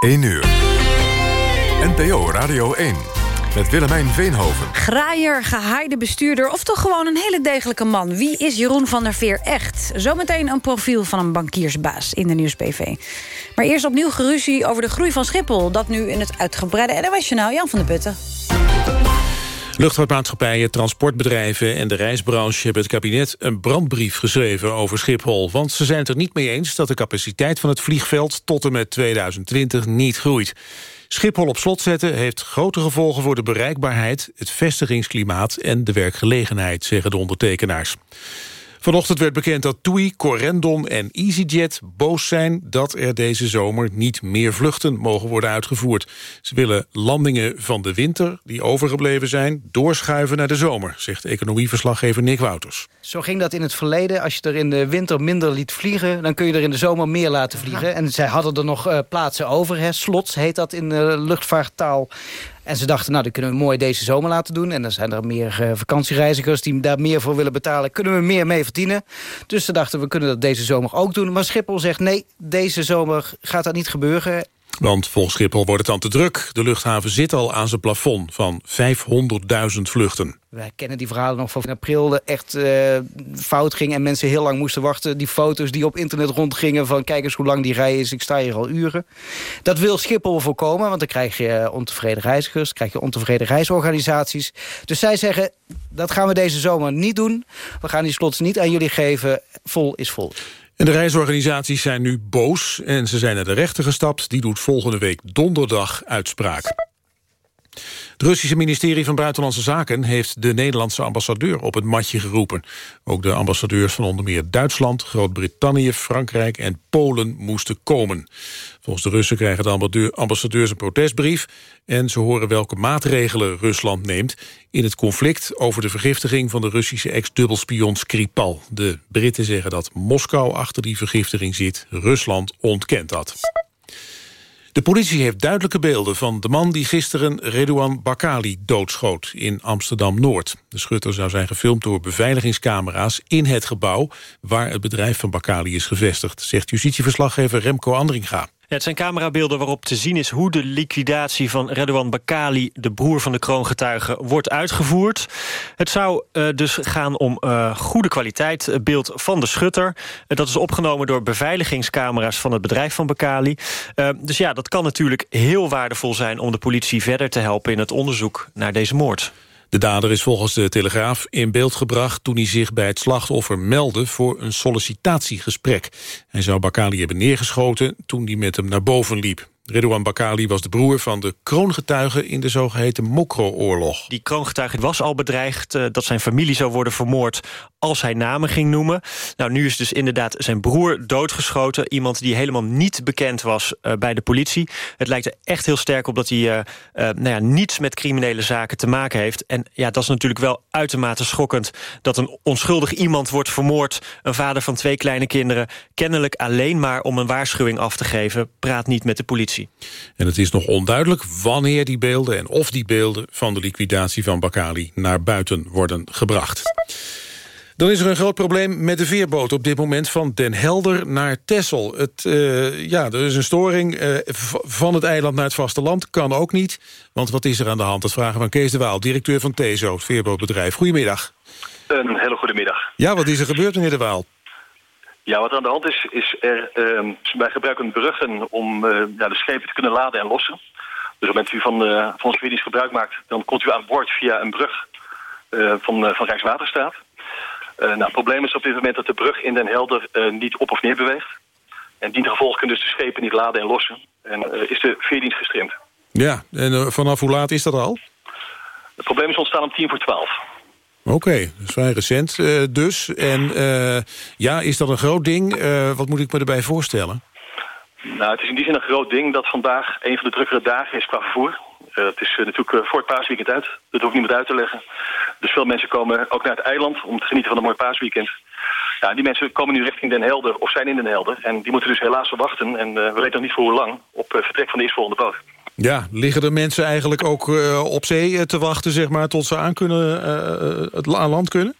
1 uur. NPO Radio 1 met Willemijn Veenhoven. Graaier, gehaaide bestuurder of toch gewoon een hele degelijke man? Wie is Jeroen van der Veer echt? Zometeen een profiel van een bankiersbaas in de Nieuws-PV. Maar eerst opnieuw geruzie over de groei van Schiphol. Dat nu in het uitgebreide NOS-journaal Jan van der Putten. Luchtvaartmaatschappijen, transportbedrijven en de reisbranche hebben het kabinet een brandbrief geschreven over Schiphol. Want ze zijn het er niet mee eens dat de capaciteit van het vliegveld tot en met 2020 niet groeit. Schiphol op slot zetten heeft grote gevolgen voor de bereikbaarheid, het vestigingsklimaat en de werkgelegenheid, zeggen de ondertekenaars. Vanochtend werd bekend dat TUI, Corendon en EasyJet boos zijn... dat er deze zomer niet meer vluchten mogen worden uitgevoerd. Ze willen landingen van de winter, die overgebleven zijn... doorschuiven naar de zomer, zegt economieverslaggever Nick Wouters. Zo ging dat in het verleden. Als je er in de winter minder liet vliegen... dan kun je er in de zomer meer laten vliegen. En zij hadden er nog uh, plaatsen over. Hè. Slots heet dat in de luchtvaarttaal. En ze dachten, nou, dat kunnen we mooi deze zomer laten doen. En dan zijn er meer uh, vakantiereizigers die daar meer voor willen betalen. Kunnen we meer mee verdienen. Dus ze dachten, we kunnen dat deze zomer ook doen. Maar Schiphol zegt, nee, deze zomer gaat dat niet gebeuren. Want volgens Schiphol wordt het dan te druk. De luchthaven zit al aan zijn plafond van 500.000 vluchten. Wij kennen die verhalen nog van april echt uh, fout ging... en mensen heel lang moesten wachten. Die foto's die op internet rondgingen van... kijk eens hoe lang die rij is, ik sta hier al uren. Dat wil Schiphol voorkomen, want dan krijg je ontevreden reizigers... krijg je ontevreden reisorganisaties. Dus zij zeggen, dat gaan we deze zomer niet doen. We gaan die slots niet aan jullie geven. Vol is vol. En de reisorganisaties zijn nu boos en ze zijn naar de rechter gestapt. Die doet volgende week donderdag uitspraak. Het Russische ministerie van Buitenlandse Zaken heeft de Nederlandse ambassadeur op het matje geroepen. Ook de ambassadeurs van onder meer Duitsland, Groot-Brittannië, Frankrijk en Polen moesten komen. Volgens de Russen krijgen de ambassadeurs een protestbrief... en ze horen welke maatregelen Rusland neemt... in het conflict over de vergiftiging van de Russische ex-dubbelspion Skripal. De Britten zeggen dat Moskou achter die vergiftiging zit. Rusland ontkent dat. De politie heeft duidelijke beelden van de man die gisteren Redouan Bakali doodschoot in Amsterdam-Noord. De schutter zou zijn gefilmd door beveiligingscamera's in het gebouw waar het bedrijf van Bakali is gevestigd, zegt justitieverslaggever Remco Andringa het zijn camerabeelden waarop te zien is hoe de liquidatie van Redouan Bakali... de broer van de kroongetuige, wordt uitgevoerd. Het zou uh, dus gaan om uh, goede kwaliteit beeld van de schutter. dat is opgenomen door beveiligingscamera's van het bedrijf van Bakali. dus ja, dat kan natuurlijk heel waardevol zijn... om de politie verder te helpen in het onderzoek naar deze moord. De dader is volgens de Telegraaf in beeld gebracht... toen hij zich bij het slachtoffer meldde voor een sollicitatiegesprek. Hij zou Bakali hebben neergeschoten toen hij met hem naar boven liep. Redouan Bakali was de broer van de kroongetuige in de zogeheten Mokro-oorlog. Die kroongetuige was al bedreigd uh, dat zijn familie zou worden vermoord als hij namen ging noemen. Nou, nu is dus inderdaad zijn broer doodgeschoten. Iemand die helemaal niet bekend was uh, bij de politie. Het lijkt er echt heel sterk op dat hij uh, nou ja, niets met criminele zaken te maken heeft. En ja, dat is natuurlijk wel uitermate schokkend... dat een onschuldig iemand wordt vermoord. Een vader van twee kleine kinderen. Kennelijk alleen maar om een waarschuwing af te geven. Praat niet met de politie. En het is nog onduidelijk wanneer die beelden en of die beelden van de liquidatie van Bakali naar buiten worden gebracht. Dan is er een groot probleem met de veerboot op dit moment van Den Helder naar Texel. Het, uh, ja, er is een storing uh, van het eiland naar het vasteland. Kan ook niet, want wat is er aan de hand? Dat vragen van Kees de Waal, directeur van TESO, het veerbootbedrijf. Goedemiddag. Een hele goede middag. Ja, wat is er gebeurd, meneer de Waal? Ja, wat er aan de hand is, is er, uh, wij gebruiken bruggen om uh, ja, de schepen te kunnen laden en lossen. Dus op het moment u van, uh, van onze dienst gebruik maakt, dan komt u aan boord via een brug uh, van, van Rijkswaterstaat. nou, het probleem is op dit moment dat de brug in Den Helder niet op of neer beweegt. En dien gevolg kunnen dus de schepen niet laden en lossen. En is de veerdienst gestrimd. Ja, en vanaf hoe laat is dat al? Het probleem is ontstaan om tien voor twaalf. Oké, okay, vrij recent uh, dus. En uh, ja, is dat een groot ding? Uh, wat moet ik me erbij voorstellen? Nou, het is in die zin een groot ding dat vandaag een van de drukkere dagen is qua vervoer. het is natuurlijk voor het paasweekend uit. Dat hoeft niemand uit te leggen. Dus veel mensen komen ook naar het eiland om te genieten van een mooi paasweekend. Ja, die mensen komen nu richting Den Helder of zijn in Den Helder. En die moeten dus helaas verwachten, en we weten nog niet voor hoe lang, op vertrek van de eerstvolgende boot. Ja, liggen er mensen eigenlijk ook uh, op zee te wachten, zeg maar, tot ze aan, kunnen, uh, het aan land kunnen?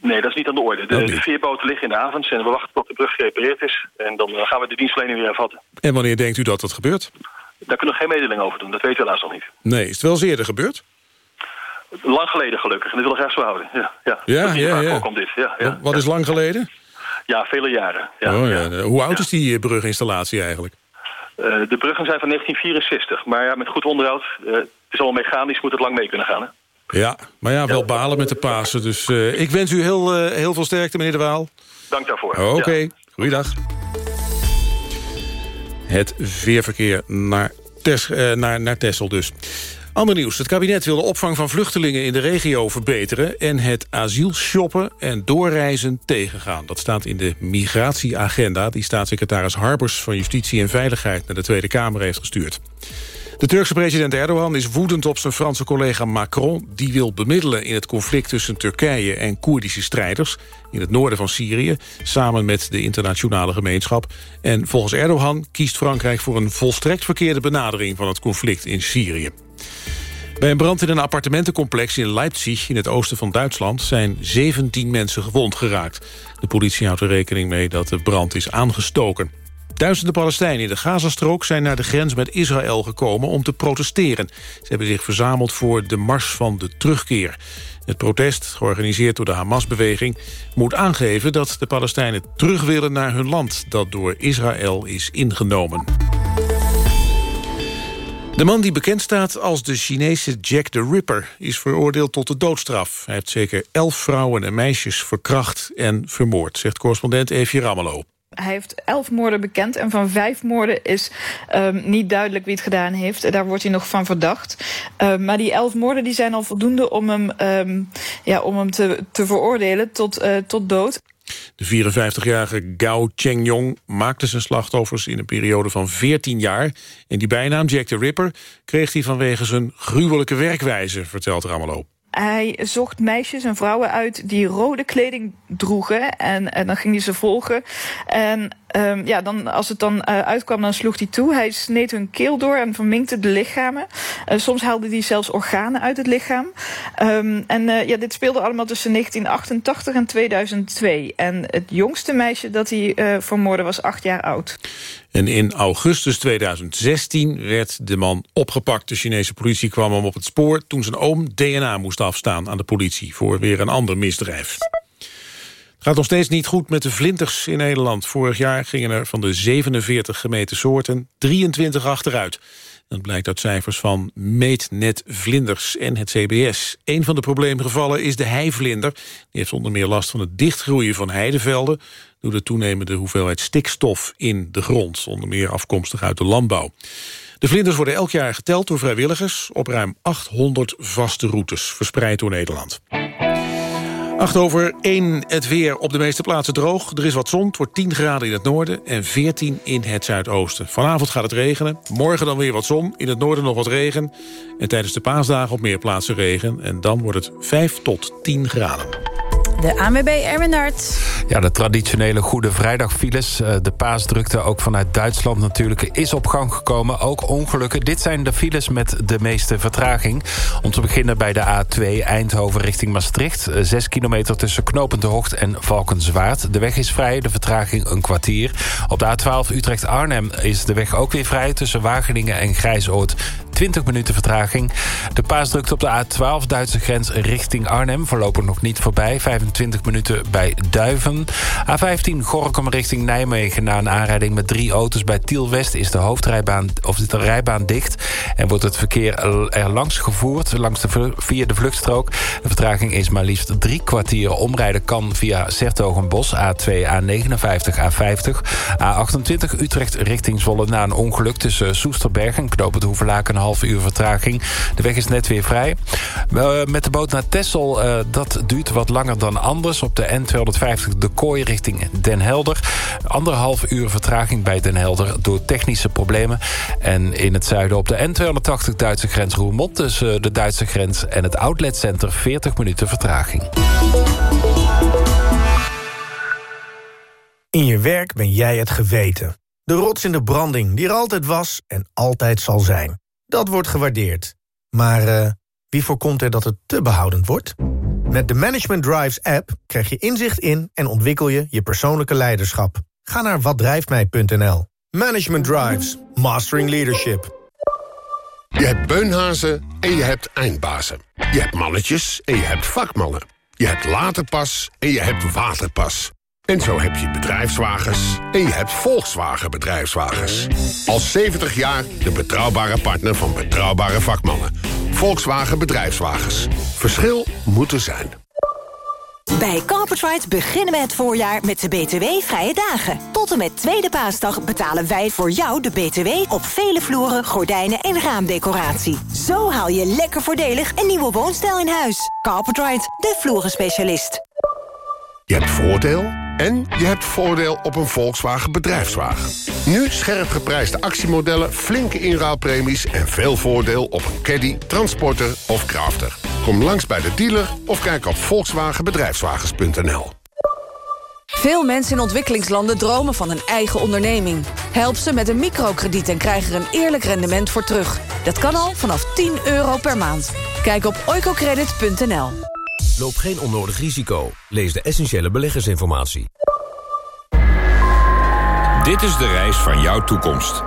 Nee, dat is niet aan de orde. De, de veerboten liggen in de avonds en we wachten tot de brug gerepareerd is. En dan eh, gaan we de dienstverlening weer hervatten. En wanneer denkt u dat dat gebeurt? Daar kunnen we geen mededeling over doen, dat weten we helaas nog niet. Nee, is het wel eens eerder gebeurd? Lang geleden gelukkig, en dat wil ik graag zo houden. Ja, ja. Ja, ja, ja. voorkomt dit. Ja, ja, Wat is lang geleden? Ja, vele jaren. Ja, oh, ja. Hoe oud is die eh, bruginstallatie eigenlijk? Eh, de bruggen zijn van 1964, maar ja, met goed onderhoud. eh, het is allemaal mechanisch, moet het lang mee kunnen gaan. Hè? Ja, maar ja, wel balen met de Pasen. Dus eh, ik wens u heel, heel veel sterkte, meneer De Waal. Dank daarvoor. Oké, Ja. goeiedag. Het veerverkeer naar, Tes, eh, naar, naar Texel dus. Ander nieuws. Het kabinet wil de opvang van vluchtelingen in de regio verbeteren... en het asielshoppen en doorreizen tegengaan. Dat staat in de migratieagenda... die staatssecretaris Harbers van Justitie en Veiligheid... naar de Tweede Kamer heeft gestuurd. De Turkse president Erdogan is woedend op zijn Franse collega Macron. Die wil bemiddelen in het conflict tussen Turkije en Koerdische strijders... in het noorden van Syrië, samen met de internationale gemeenschap. En volgens Erdogan kiest Frankrijk voor een volstrekt verkeerde benadering... van het conflict in Syrië. Bij een brand in een appartementencomplex in Leipzig... in het oosten van Duitsland zijn 17 mensen gewond geraakt. De politie houdt er rekening mee dat de brand is aangestoken. Duizenden Palestijnen in de Gazastrook zijn naar de grens met Israël gekomen om te protesteren. Ze hebben zich verzameld voor de Mars van de Terugkeer. Het protest, georganiseerd door de Hamas-beweging... moet aangeven dat de Palestijnen terug willen naar hun land... dat door Israël is ingenomen. De man die bekend staat als de Chinese Jack the Ripper... is veroordeeld tot de doodstraf. Hij heeft zeker elf vrouwen en meisjes verkracht en vermoord... zegt correspondent Evie Ramelow. Hij heeft elf moorden bekend en van vijf moorden is um, niet duidelijk wie het gedaan heeft. Daar wordt hij nog van verdacht. Uh, maar die elf moorden die zijn al voldoende om hem, um, ja, om hem te, te veroordelen tot, uh, tot dood. De 54-jarige Gao Chengyong maakte zijn slachtoffers in een periode van 14 jaar. En die bijnaam Jack the Ripper kreeg hij vanwege zijn gruwelijke werkwijze, vertelt Ramelow. Hij zocht meisjes en vrouwen uit die rode kleding droegen. En, en dan ging hij ze volgen. En um, ja, dan, als het dan uh, uitkwam, dan sloeg hij toe. Hij sneed hun keel door en verminkte de lichamen. Uh, soms haalde hij zelfs organen uit het lichaam. Um, en uh, ja, dit speelde allemaal tussen 1988 en 2002. En het jongste meisje dat hij vermoordde was acht jaar oud. En in augustus 2016 werd de man opgepakt. De Chinese politie kwam hem op het spoor toen zijn oom DNA moest afstaan aan de politie voor weer een ander misdrijf. Het gaat nog steeds niet goed met de vlinders in Nederland. Vorig jaar gingen er van de 47 gemeten soorten 23 achteruit. Dat blijkt uit cijfers van Meetnet Vlinders en het CBS. Een van de probleemgevallen is de heivlinder. Die heeft onder meer last van het dichtgroeien van heidevelden... door de toenemende hoeveelheid stikstof in de grond. Onder meer afkomstig uit de landbouw. De vlinders worden elk jaar geteld door vrijwilligers... op ruim 800 vaste routes, verspreid door Nederland. 8 over 1 het weer op de meeste plaatsen droog. Er is wat zon, het wordt 10 graden in het noorden en 14 in het zuidoosten. Vanavond gaat het regenen, morgen dan weer wat zon, in het noorden nog wat regen. En tijdens de paasdagen op meer plaatsen regen. En dan wordt het 5 tot 10 graden. De ANWB Erwin. Ja, de traditionele Goede Vrijdagfiles. De paasdrukte, ook vanuit Duitsland natuurlijk, is op gang gekomen. Ook ongelukken. Dit zijn de files met de meeste vertraging. Om te beginnen bij de A2 Eindhoven richting Maastricht. 6 kilometer tussen Knopend de Hocht en Valkenswaard. De weg is vrij, de vertraging een kwartier. Op de A12 Utrecht-Arnhem is de weg ook weer vrij... tussen Wageningen en Grijsoord. 20 minuten vertraging. De paasdrukte op de A12 Duitse grens richting Arnhem... voorlopig nog niet voorbij, 25 minuten bij Duiven. A15 Gorkum richting Nijmegen... na een aanrijding met drie auto's bij Tiel West... is de hoofdrijbaan, of de rijbaan dicht... en wordt het verkeer er langs gevoerd langs de, via de vluchtstrook. De vertraging is maar liefst drie kwartier. Omrijden kan via Sertogenbos, A2, A59, A50... A28 Utrecht richting Zwolle na een ongeluk... tussen Soesterberg en Knoop het Hoevelaak een half uur vertraging. De weg is net weer vrij. Uh, met de boot naar Texel, uh, dat duurt wat langer dan anders. Op de N250 de Kooi richting Den Helder. Anderhalf uur vertraging bij Den Helder door technische problemen. En in het zuiden op de N280 Duitse grens Roermond... tussen de Duitse grens en het outletcenter 40 minuten vertraging. In je werk ben jij het geweten. De rots in de branding die er altijd was en altijd zal zijn. Dat wordt gewaardeerd. Maar uh, wie voorkomt er dat het te behoudend wordt? Met de Management Drives app krijg je inzicht in en ontwikkel je je persoonlijke leiderschap. Ga naar watdrijftmij.nl. Management Drives. Mastering Leadership. Je hebt beunhazen en je hebt eindbazen. Je hebt mannetjes en je hebt vakmannen. Je hebt laterpas en je hebt waterpas. En zo heb je bedrijfswagens en je hebt Volkswagen bedrijfswagens. Al 70 jaar de betrouwbare partner van betrouwbare vakmannen. Volkswagen bedrijfswagens. Verschil moet er zijn. Bij Carpetride beginnen we het voorjaar met de BTW-vrije dagen. Tot en met tweede paasdag betalen wij voor jou de BTW... op vele vloeren, gordijnen en raamdecoratie. Zo haal je lekker voordelig een nieuwe woonstijl in huis. Carpetride, de vloerenspecialist. Je hebt voordeel en je hebt voordeel op een Volkswagen bedrijfswagen. Nu scherp geprijsde actiemodellen, flinke inruilpremies... en veel voordeel op een caddy, transporter of crafter. Kom langs bij de dealer of kijk op volkswagenbedrijfswagens.nl. Veel mensen in ontwikkelingslanden dromen van een eigen onderneming. Help ze met een microkrediet en krijg er een eerlijk rendement voor terug. Dat kan al vanaf 10 euro per maand. Kijk op oicocredit.nl. Loop geen onnodig risico. Lees de essentiële beleggersinformatie. Dit is de reis van jouw toekomst.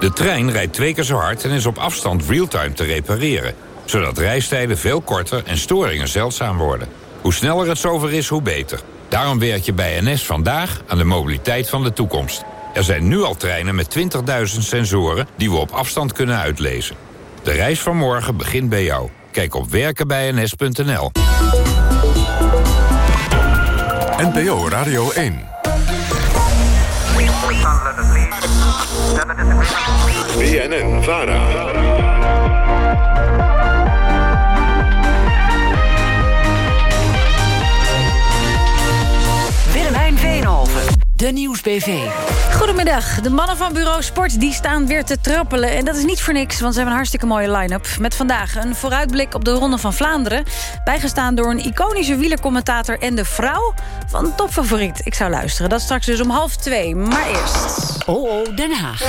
De trein rijdt twee keer zo hard en is op afstand real-time te repareren. Zodat reistijden veel korter en storingen zeldzaam worden. Hoe sneller het zover is, hoe beter. Daarom werk je bij NS vandaag aan de mobiliteit van de toekomst. Er zijn nu al treinen met 20.000 sensoren die we op afstand kunnen uitlezen. De reis van morgen begint bij jou. Kijk op werkenbijns.nl. NPO Radio 1. BNN Vara. De Nieuwsbv. Goedemiddag. De mannen van Bureau Sport die staan weer te trappelen. En dat is niet voor niks, want ze hebben een hartstikke mooie line-up. Met vandaag een vooruitblik op de Ronde van Vlaanderen. Bijgestaan door een iconische wielercommentator... en de vrouw van topfavoriet. Ik zou luisteren. Dat straks dus om half twee. Maar eerst... Oh, oh, Den Haag.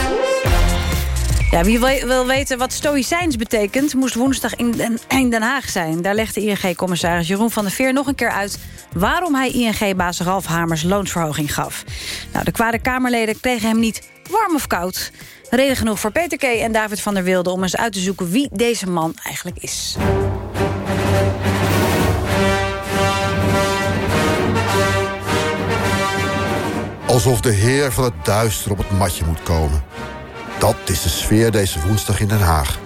Ja, wie wil- weten wat stoïcijns betekent... moest woensdag in Den, in Den Haag zijn. Daar legde ING-commissaris Jeroen van der Veer nog een keer uit... waarom hij ING-baas Ralf Hamers loonsverhoging gaf. Nou, de kwade Kamerleden kregen hem niet warm of koud. Reden genoeg voor Peter K. en David van der Wilde... om eens uit te zoeken wie deze man eigenlijk is. Alsof de heer van het duister op het matje moet komen. Dat is de sfeer deze woensdag in Den Haag.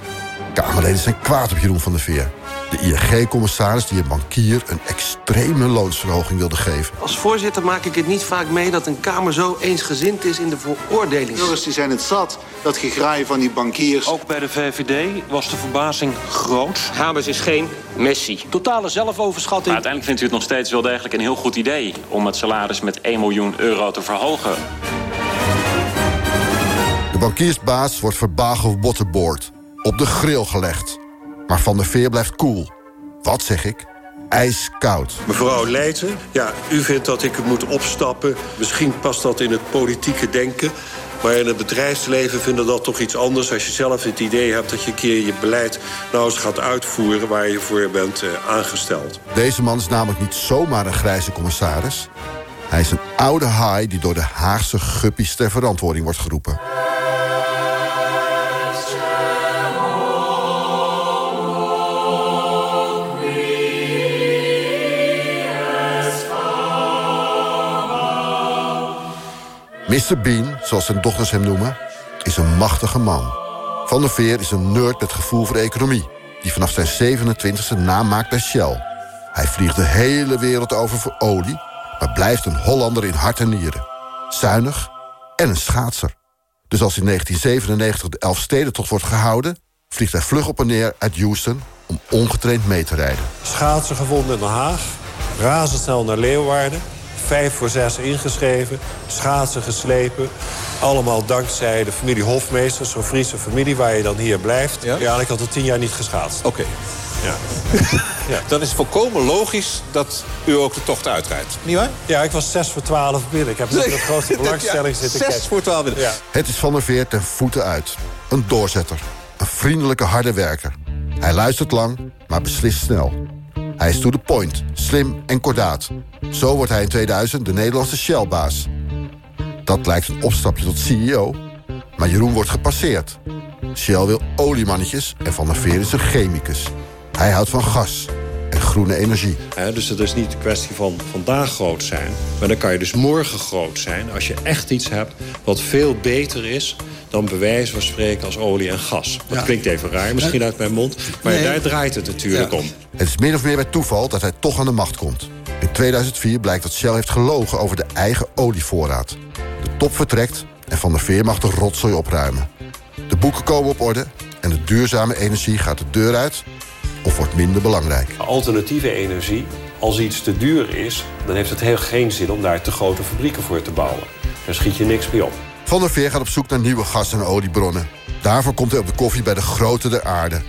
Kamerleden zijn kwaad op Jeroen van der Veer. De ING-commissaris die een bankier een extreme loonsverhoging wilde geven. Als voorzitter maak ik het niet vaak mee dat een Kamer zo eensgezind is in de veroordeling. Joris, die zijn het zat, dat gegraai van die bankiers. Ook bij de VVD was de verbazing groot. Hamers is geen Messi. Totale zelfoverschatting. Maar uiteindelijk vindt u het nog steeds wel degelijk een heel goed idee... om het salaris met 1 miljoen euro te verhogen. De bankiersbaas wordt verbagen waterboard. Op de grill gelegd. Maar Van der Veer blijft cool. Wat zeg ik? Ijskoud. Mevrouw Leijten, ja, u vindt dat ik moet opstappen. Misschien past dat in het politieke denken. Maar in het bedrijfsleven vinden dat toch iets anders... als je zelf het idee hebt dat je een keer je beleid nou eens gaat uitvoeren... waar je voor bent eh, aangesteld. Deze man is namelijk niet zomaar een grijze commissaris. Hij is een oude haai die door de Haagse guppies ter verantwoording wordt geroepen. Mr. Bean, zoals zijn dochters hem noemen, is een machtige man. Van der Veer is een nerd met gevoel voor de economie... die vanaf zijn 27e naam maakt bij Shell. Hij vliegt de hele wereld over voor olie... maar blijft een Hollander in hart en nieren. Zuinig en een schaatser. Dus als in 1997 de Elfstedentocht wordt gehouden... vliegt hij vlug op en neer uit Houston om ongetraind mee te rijden. Schaatsen gevonden in Den Haag. Razendsnel naar Leeuwarden. Vijf voor zes ingeschreven. Schaatsen geslepen. Allemaal dankzij de familie Hofmeesters. Zo'n Friese familie waar je dan hier blijft. Ja, ik had al tien jaar niet geschaatst. Oké. Ja. ja. Dan is het volkomen logisch dat u ook de tocht uitrijdt. Niet waar? Ja, ik was 6 voor 12 binnen. Ik heb met de grootste belangstelling Ja, zitten zes kijken. voor 12 binnen. Ja. Het is Van der Veer ten voeten uit. Een doorzetter. Een vriendelijke harde werker. Hij luistert lang, maar beslist snel. Hij is to the point, slim en kordaat. Zo wordt hij in 2000 de Nederlandse Shell-baas. Dat lijkt een opstapje tot CEO, maar Jeroen wordt gepasseerd. Shell wil oliemannetjes en Van der Veer is een chemicus. Hij houdt van gas groene energie. Dus het is niet een kwestie van vandaag groot zijn. Maar dan kan je dus morgen groot zijn als je echt iets hebt wat veel beter is dan bewijs van spreken als olie en gas. Dat Ja. klinkt even raar, misschien uit mijn mond. Maar Nee. daar draait het natuurlijk om. Het is min of meer bij toeval dat hij toch aan de macht komt. In 2004 blijkt dat Shell heeft gelogen over de eigen olievoorraad. De top vertrekt en Van der Veer mag de rotzooi opruimen. De boeken komen op orde en de duurzame energie gaat de deur uit... of wordt minder belangrijk. Alternatieve energie, als iets te duur is... dan heeft het heel geen zin om daar te grote fabrieken voor te bouwen. Daar schiet je niks mee op. Van der Veer gaat op zoek naar nieuwe gas- en oliebronnen. Daarvoor komt hij op de koffie bij de grote der aarde.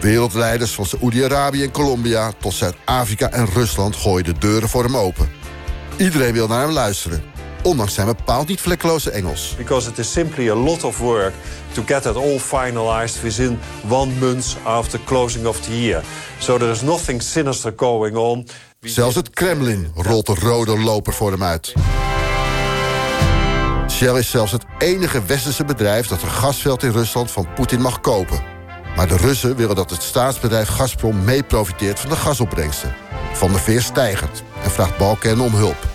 Wereldleiders van Saoedi-Arabië en Colombia tot Zuid-Afrika en Rusland gooien de deuren voor hem open. Iedereen wil naar hem luisteren, ondanks zijn bepaald niet vlekkeloze Engels. Because it is simply a lot of work to get that all finalized within one month after closing of the year. So there is nothing sinister going on. Zelfs het Kremlin rolt de rode loper voor hem uit. Shell is zelfs het enige westerse bedrijf dat een gasveld in Rusland van Poetin mag kopen. Maar de Russen willen dat het staatsbedrijf Gazprom mee profiteert van de gasopbrengsten. Van der Veer stijgert en vraagt Balken om hulp.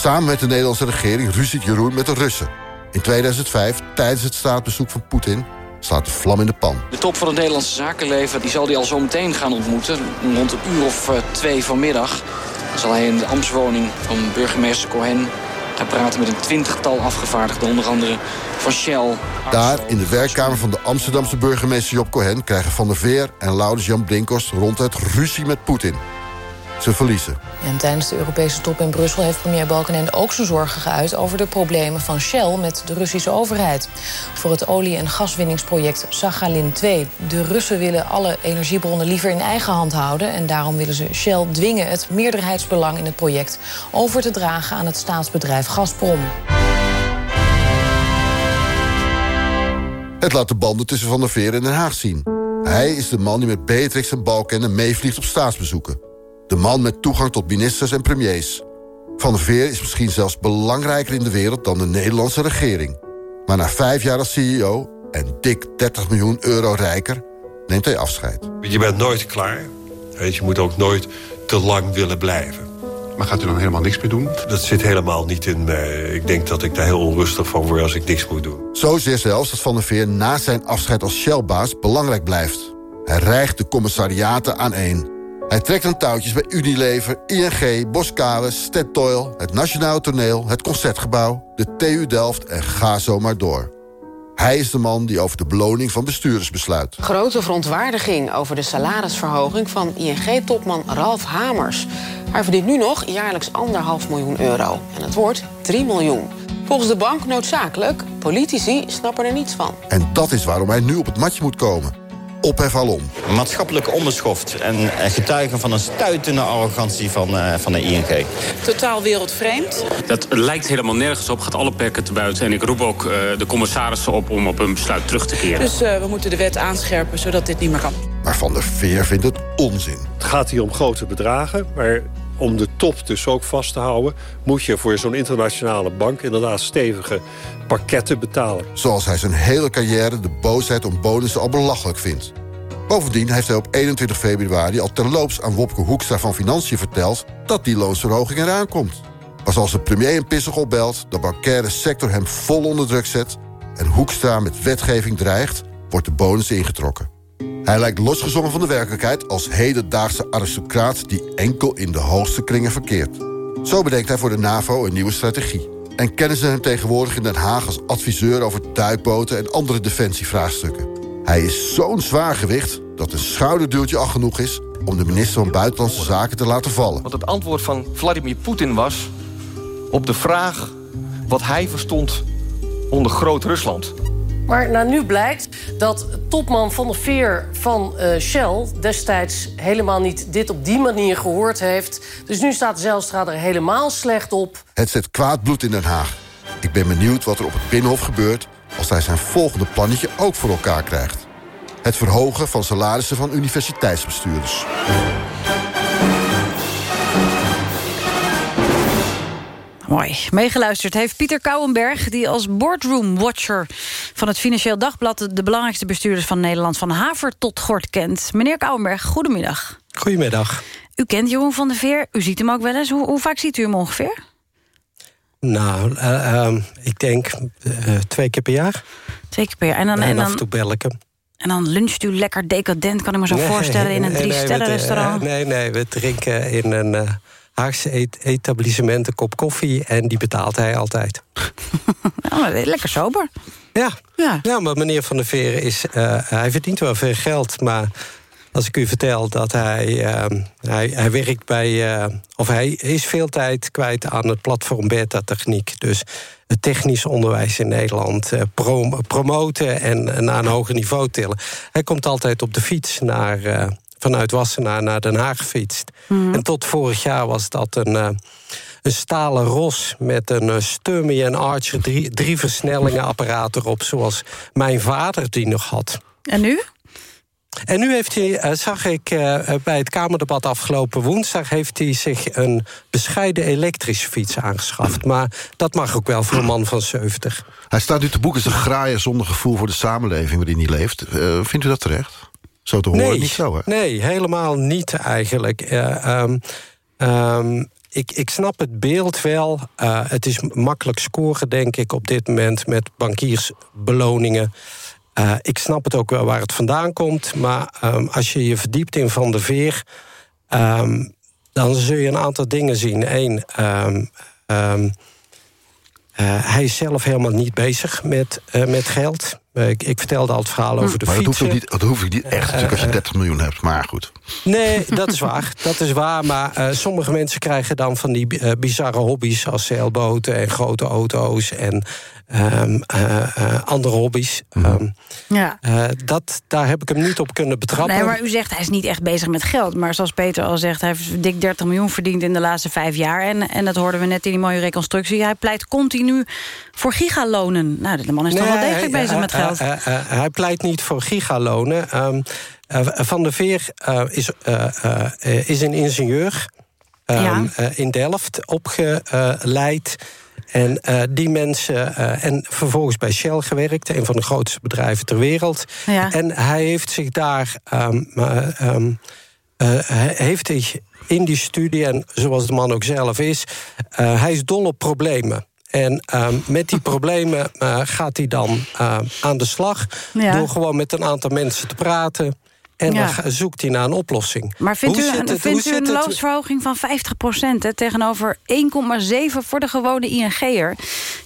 Samen met de Nederlandse regering ruziet Jeroen met de Russen. In 2005, tijdens het staatsbezoek van Poetin, slaat de vlam in de pan. De top van het Nederlandse zakenleven die zal hij al zo meteen gaan ontmoeten. Rond een uur of eh, twee vanmiddag zal hij in de ambtswoning van burgemeester Cohen gaan praten met een twintigtal afgevaardigden. Onder andere van Shell. Daar, in de werkkamer van de Amsterdamse burgemeester Job Cohen... krijgen Van der Veer en Laurens Jan Brinkhorst ronduit ruzie met Poetin. Ze verliezen. En tijdens de Europese top in Brussel heeft premier Balkenende ook zijn zorgen geuit over de problemen van Shell met de Russische overheid. Voor het olie- en gaswinningsproject Sakhalin 2. De Russen willen alle energiebronnen liever in eigen hand houden. En daarom willen ze Shell dwingen het meerderheidsbelang in het project over te dragen aan het staatsbedrijf Gazprom. Het laat de banden tussen Van der Veer en Den Haag zien. Hij is de man die met Beatrix en Balkenende meevliegt op staatsbezoeken. De man met toegang tot ministers en premiers. Van der Veer is misschien zelfs belangrijker in de wereld dan de Nederlandse regering. Maar na vijf jaar als CEO en dik 30 miljoen euro rijker... neemt hij afscheid. Je bent nooit klaar. Weet Je moet ook nooit te lang willen blijven. Maar gaat u dan helemaal niks meer doen? Dat zit helemaal niet in mij. Ik denk dat ik daar heel onrustig van word als ik niks moet doen. Zozeer zelfs dat Van der Veer na zijn afscheid als Shell-baas belangrijk blijft. Hij rijgt de commissariaten aan één. Hij trekt aan touwtjes bij Unilever, ING, Boskalis, Statoil... het Nationaal Toneel, het Concertgebouw, de TU Delft en ga zo maar door. Hij is de man die over de beloning van bestuurders besluit. Grote verontwaardiging over de salarisverhoging van ING-topman Ralf Hamers. Hij verdient nu nog jaarlijks anderhalf miljoen euro. En het wordt 3 miljoen. Volgens de bank noodzakelijk. Politici snappen er niets van. En dat is waarom hij nu op het matje moet komen. Ophef alom. Maatschappelijke onbeschoft en getuigen van een stuitende arrogantie van, eh, van de ING. Totaal wereldvreemd. Dat lijkt helemaal nergens op, gaat alle perken te buiten. En ik roep ook eh, de commissarissen op om op hun besluit terug te keren. Dus eh, we moeten de wet aanscherpen zodat dit niet meer kan. Maar Van der Veer vindt het onzin. Het gaat hier om grote bedragen, maar om de top dus ook vast te houden... moet je voor zo'n internationale bank inderdaad stevige pakketten betalen. Zoals hij zijn hele carrière de boosheid om bonussen al belachelijk vindt. Bovendien heeft hij op 21 februari al terloops aan Wopke Hoekstra van Financiën verteld... dat die loonsverhoging eraan komt. Pas als de premier een pissig opbelt, de bancaire sector hem vol onder druk zet... en Hoekstra met wetgeving dreigt, wordt de bonus ingetrokken. Hij lijkt losgezongen van de werkelijkheid als hedendaagse aristocraat... die enkel in de hoogste kringen verkeert. Zo bedenkt hij voor de NAVO een nieuwe strategie. En kennen ze hem tegenwoordig in Den Haag als adviseur... over duikboten en andere defensievraagstukken. Hij is zo'n zwaar gewicht dat een schouderduwtje al genoeg is... om de minister van Buitenlandse Zaken te laten vallen. Want het antwoord van Vladimir Poetin was op de vraag wat hij verstond onder Groot-Rusland. Maar nou, nu blijkt dat topman van de Veer van eh, Shell destijds helemaal niet dit op die manier gehoord heeft. Dus nu staat Zijlstra er helemaal slecht op. Het zet kwaad bloed in Den Haag. Ik ben benieuwd wat er op het Binnenhof gebeurt... als hij zijn volgende plannetje ook voor elkaar krijgt. Het verhogen van salarissen van universiteitsbestuurders. Mooi. Meegeluisterd heeft Pieter Kouwenberg... die als boardroom watcher van het Financieel Dagblad... de belangrijkste bestuurders van Nederland van Haver tot Gort kent. Meneer Kouwenberg, goedemiddag. Goedemiddag. U kent Jeroen van der Veer, u ziet hem ook wel eens. Hoe, hoe vaak ziet u hem ongeveer? Nou, uh, uh, ik denk uh, twee keer per jaar. Twee keer per jaar. En, dan, en, en, af dan, en toe bel ik hem. en dan luncht u lekker decadent, kan ik me zo voorstellen... in een nee, drie-sterren-restaurant. Nee, nee, we drinken in een Haagse et etablissement een kop koffie... en die betaalt hij altijd. nou, lekker sober. Ja, ja. ja maar meneer Van der Veer is... Uh, hij verdient wel veel geld, maar als ik u vertel dat hij, uh, hij, hij werkt bij... Uh, of hij is veel tijd kwijt aan het platform Beta Techniek. Dus het technisch onderwijs in Nederland uh, prom promoten en naar een hoger niveau tillen. Hij komt altijd op de fiets naar, vanuit Wassenaar naar Den Haag gefietst. Mm. En tot vorig jaar was dat een... Uh, een stalen ros met een uh, Sturmy en Archer drie, drie versnellingen apparaat erop... zoals mijn vader die nog had. En nu? En nu heeft hij, uh, zag ik bij het Kamerdebat afgelopen woensdag... heeft hij zich een bescheiden elektrische fiets aangeschaft. Maar dat mag ook wel voor een man van 70. Hij staat nu te boek als een graaier zonder gevoel voor de samenleving waarin hij leeft. Uh, vindt u dat terecht? Zo te horen nee, niet zo, hè? Nee, helemaal niet eigenlijk. Um, um, ik, ik snap het beeld wel. Uh, het is makkelijk scoren, denk ik, op dit moment... met bankiersbeloningen. Uh, ik snap het ook wel waar het vandaan komt. Maar um, als je je verdiept in Van der Veer... Um, dan zul je een aantal dingen zien. Eén, um, uh, hij is zelf helemaal niet bezig met, uh, met geld. Uh, ik, ik, vertelde al het verhaal over de maar dat fietsen. hoeft, niet, dat hoeft niet echt, natuurlijk als je 30 miljoen hebt. Maar goed. Nee, dat is waar. dat is waar. Maar sommige mensen krijgen dan van die bizarre hobby's... als zeilboten en grote auto's en um, andere hobby's. Um, ja. dat, daar heb ik hem niet op kunnen betrappen. Nee, maar u zegt hij is niet echt bezig met geld. Maar zoals Peter al zegt, hij heeft dik 30 miljoen verdiend... in de laatste vijf jaar. En, en dat hoorden we net in die mooie reconstructie. Hij pleit continu voor gigalonen. Nou, de man is nee, toch wel degelijk hij, bezig met geld. Hij, hij, pleit niet voor gigalonen. Um, uh, Van der Veer uh, is, uh, is een ingenieur um, ja. in Delft opgeleid... En uh, die mensen, uh, en vervolgens bij Shell gewerkt, een van de grootste bedrijven ter wereld. Ja. En hij heeft zich daar, um, um, uh, heeft hij in die studie, en zoals de man ook zelf is, hij is dol op problemen. En um, met die problemen uh, gaat hij dan uh, aan de slag. Ja. Door gewoon met een aantal mensen te praten. En Ja. dan zoekt hij naar een oplossing. Maar vindt Hoe u, een, het- vindt hoe u een zit het- loonsverhoging van 50% tegenover 1,7 voor de gewone ING'er?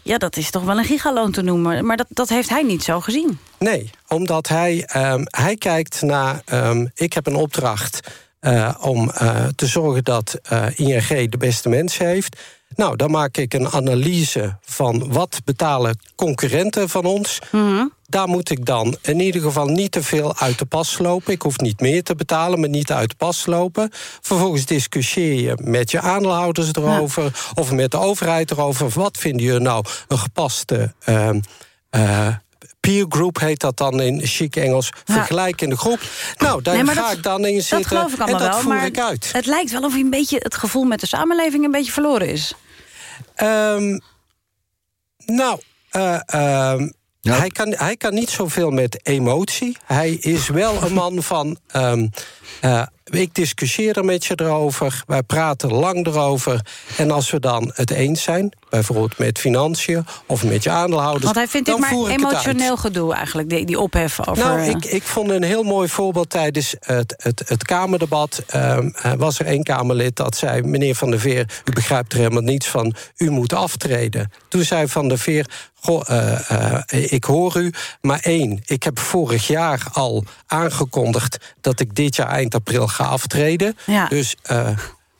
Ja, dat is toch wel een gigaloon te noemen. Maar dat, dat heeft hij niet zo gezien. Nee, omdat hij, ehm, hij kijkt naar... ehm, ik heb een opdracht eh, om eh, te zorgen dat eh, ING de beste mensen heeft. Nou, dan maak ik een analyse van wat betalen concurrenten van ons. Daar moet ik dan in ieder geval niet te veel uit de pas lopen. Ik hoef niet meer te betalen, maar niet uit de pas lopen. Vervolgens discussieer je met je aandeelhouders erover... of met de overheid erover. Wat vinden jullie nou een gepaste... eh, Peer group heet dat dan in chic Engels. Vergelijkende groep. Nou, daar Nee, ga dat- ik dan in zitten. Dat geloof ik allemaal en dat wel. voer maar ik uit. Het lijkt wel of hij een beetje het gevoel met de samenleving een beetje verloren is. Ehm, nou, eh, ehm, hij, kan, hij kan niet zoveel met emotie. Hij is wel een man van... ehm, eh, ik discussieer er met je erover. Wij praten lang erover. En als we dan het eens zijn, bijvoorbeeld met financiën... of met je aandeelhouders, Want hij vindt dit maar emotioneel gedoe eigenlijk, die, die ophef over... Nou, eh, ik, ik vond een heel mooi voorbeeld tijdens het, het, het Kamerdebat. Ehm, eh, was er één Kamerlid dat zei... meneer Van der Veer, u begrijpt er helemaal niets van... u moet aftreden. Toen zei Van der Veer... Goh, eh, ik hoor u, maar één, ik heb vorig jaar al aangekondigd... dat ik dit jaar eind april ga aftreden. Ja. Dus...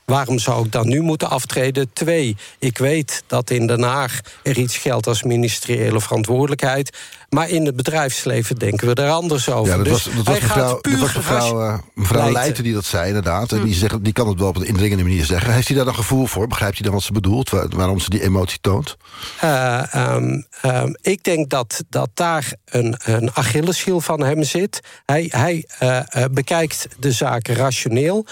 Waarom zou ik dan nu moeten aftreden? Twee, ik weet dat in Den Haag er iets geldt als ministeriële verantwoordelijkheid. Maar in het bedrijfsleven denken we er anders over. Ja, dat dus was, dat was mevrouw, puur dat was mevrouw, eh, mevrouw. Leijten die dat zei, inderdaad. En die, zegt, die kan het wel op een indringende manier zeggen. Heeft hij daar dan gevoel voor? Begrijpt hij dan wat ze bedoelt? Waar- waarom ze die emotie toont? Eh, ehm, ehm, ik denk dat, dat daar een, een Achilleshiel van hem zit. Hij, hij eh, bekijkt de zaken rationeel.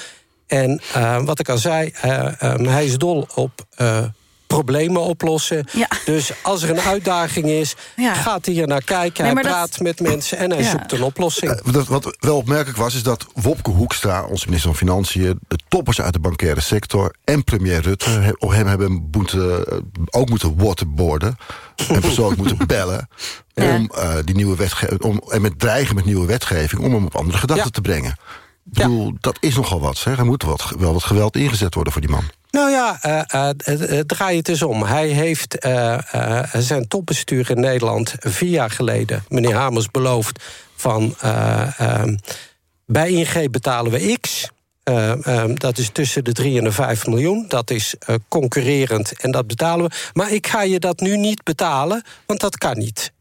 En eh, wat ik al zei, eh, ehm, hij is dol op eh, problemen oplossen. Dus als er een uitdaging is, gaat hij er naar kijken. Nee, hij praat met mensen en hij Ja. zoekt een oplossing. Dat- wat wel opmerkelijk was, is dat Wopke Hoekstra, onze minister van Financiën... de toppers uit de bankaire sector en premier Rutte... hem hebben moeten, ook moeten waterboarden... en persoonlijk moeten bellen... om, eh, die nieuwe wetge- om en met dreigen met nieuwe wetgeving... om hem op andere gedachten te brengen. Ik bedoel, dat is nogal wat. Zeg. Er moet wat, wel wat geweld ingezet worden voor die man. Nou ja, eh, eh, draai het eens om. Hij heeft eh, zijn topbestuur in Nederland vier jaar geleden... meneer Hamers beloofd van... eh, ehm, bij ING betalen we X... Eh, ehm, dat is tussen de 3 en de 5 miljoen. Dat is concurrerend en dat betalen we. Maar ik ga je dat nu niet betalen, want dat kan niet.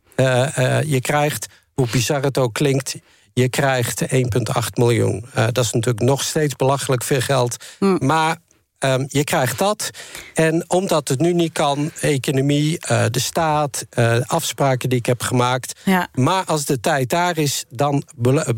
Je krijgt, hoe bizar het ook klinkt... je krijgt 1,8 miljoen. Eh, dat is natuurlijk nog steeds belachelijk veel geld. Maar Ehm, je krijgt dat. En omdat het nu niet kan, economie, eh, de staat, eh, afspraken die ik heb gemaakt. Ja. Maar als de tijd daar is, dan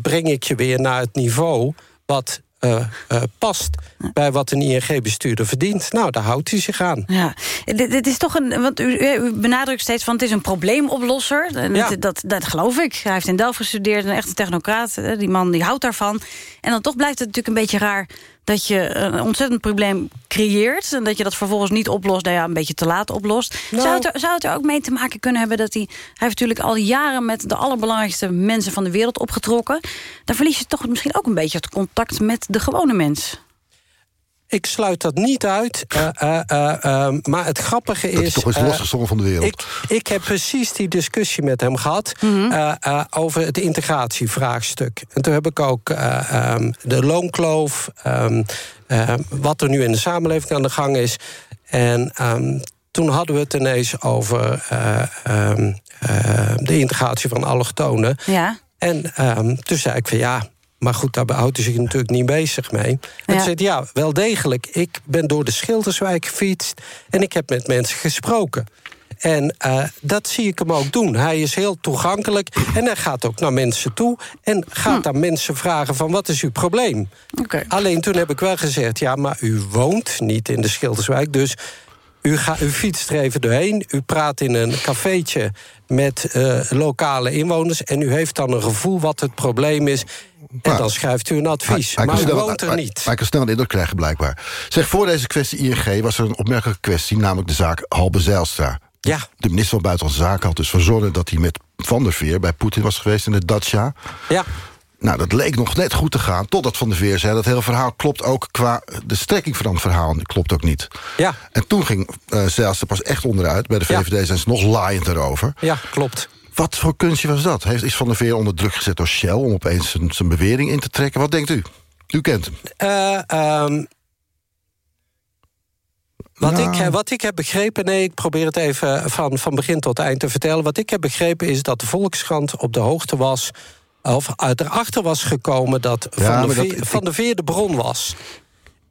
breng ik je weer naar het niveau wat eh, eh, past bij wat een ING-bestuurder verdient. Nou, daar houdt hij zich aan. Ja, dit, dit is toch een. Want u, u benadrukt steeds van het is een probleemoplosser. Ja. dat, dat, dat geloof ik. Hij heeft in Delft gestudeerd, een echte technocraat. Die man die houdt daarvan. En dan toch blijft het natuurlijk een beetje raar dat je een ontzettend probleem creëert... en dat je dat vervolgens niet oplost, nou ja, een beetje te laat oplost. Nou. Zou, het er, zou het er ook mee te maken kunnen hebben dat hij... hij heeft natuurlijk al jaren met de allerbelangrijkste mensen van de wereld opgetrokken. Dan verlies je toch misschien ook een beetje het contact met de gewone mens. Ik sluit dat niet uit. eh, eh, eh, eh, maar het grappige Dat is... is toch eens losgezongen van de wereld. Ik, ik heb precies die discussie met hem gehad eh, eh, over het integratievraagstuk. En toen heb ik ook eh, ehm, de loonkloof, ehm, eh, wat er nu in de samenleving aan de gang is. En ehm, toen hadden we het ineens over ehm, de integratie van allochtonen. Ja. En ehm, toen zei ik van ja, maar goed, daar houdt hij zich natuurlijk niet bezig mee. En Ja. hij, ja, wel degelijk. Ik ben door de Schilderswijk gefietst en ik heb met mensen gesproken. En eh, dat zie ik hem ook doen. Hij is heel toegankelijk en hij gaat ook naar mensen toe... en gaat aan mensen vragen van wat is uw probleem? Alleen toen heb ik wel gezegd... ja, maar u woont niet in de Schilderswijk, dus... U, ga, u fietst er even doorheen, u praat in een cafeetje met eh, lokale inwoners... en u heeft dan een gevoel wat het probleem is... en dan schrijft u een advies. Hij maar u woont er niet. Hij kan snel een indruk krijgen, blijkbaar. Zeg, voor deze kwestie ING was er een opmerkelijke kwestie... namelijk de zaak Halbe Zijlstra. Ja. De minister van Buitenlandse Zaken had dus verzonnen... dat hij met Van der Veer bij Poetin was geweest in de Dacia. Ja. Nou, dat leek nog net goed te gaan, totdat Van der Veer zei... dat hele verhaal klopt ook qua... de strekking van het verhaal klopt ook niet. Ja. En toen ging uh, Zijlstra pas echt onderuit. Bij de VVD zijn ze nog laaiend erover. Ja, klopt. Wat voor kunstje was dat? Heeft, is Van der Veer onder druk gezet door Shell... om opeens zijn, zijn bewering in te trekken? Wat denkt u? U kent hem. Eh, ehm, wat, ik, wat ik heb begrepen, nee, ik probeer het even van, van begin tot eind te vertellen. Wat ik heb begrepen is dat de Volkskrant op de hoogte was. of uit erachter was gekomen dat Ja, Van, dat- Veer, van der Veer de bron was.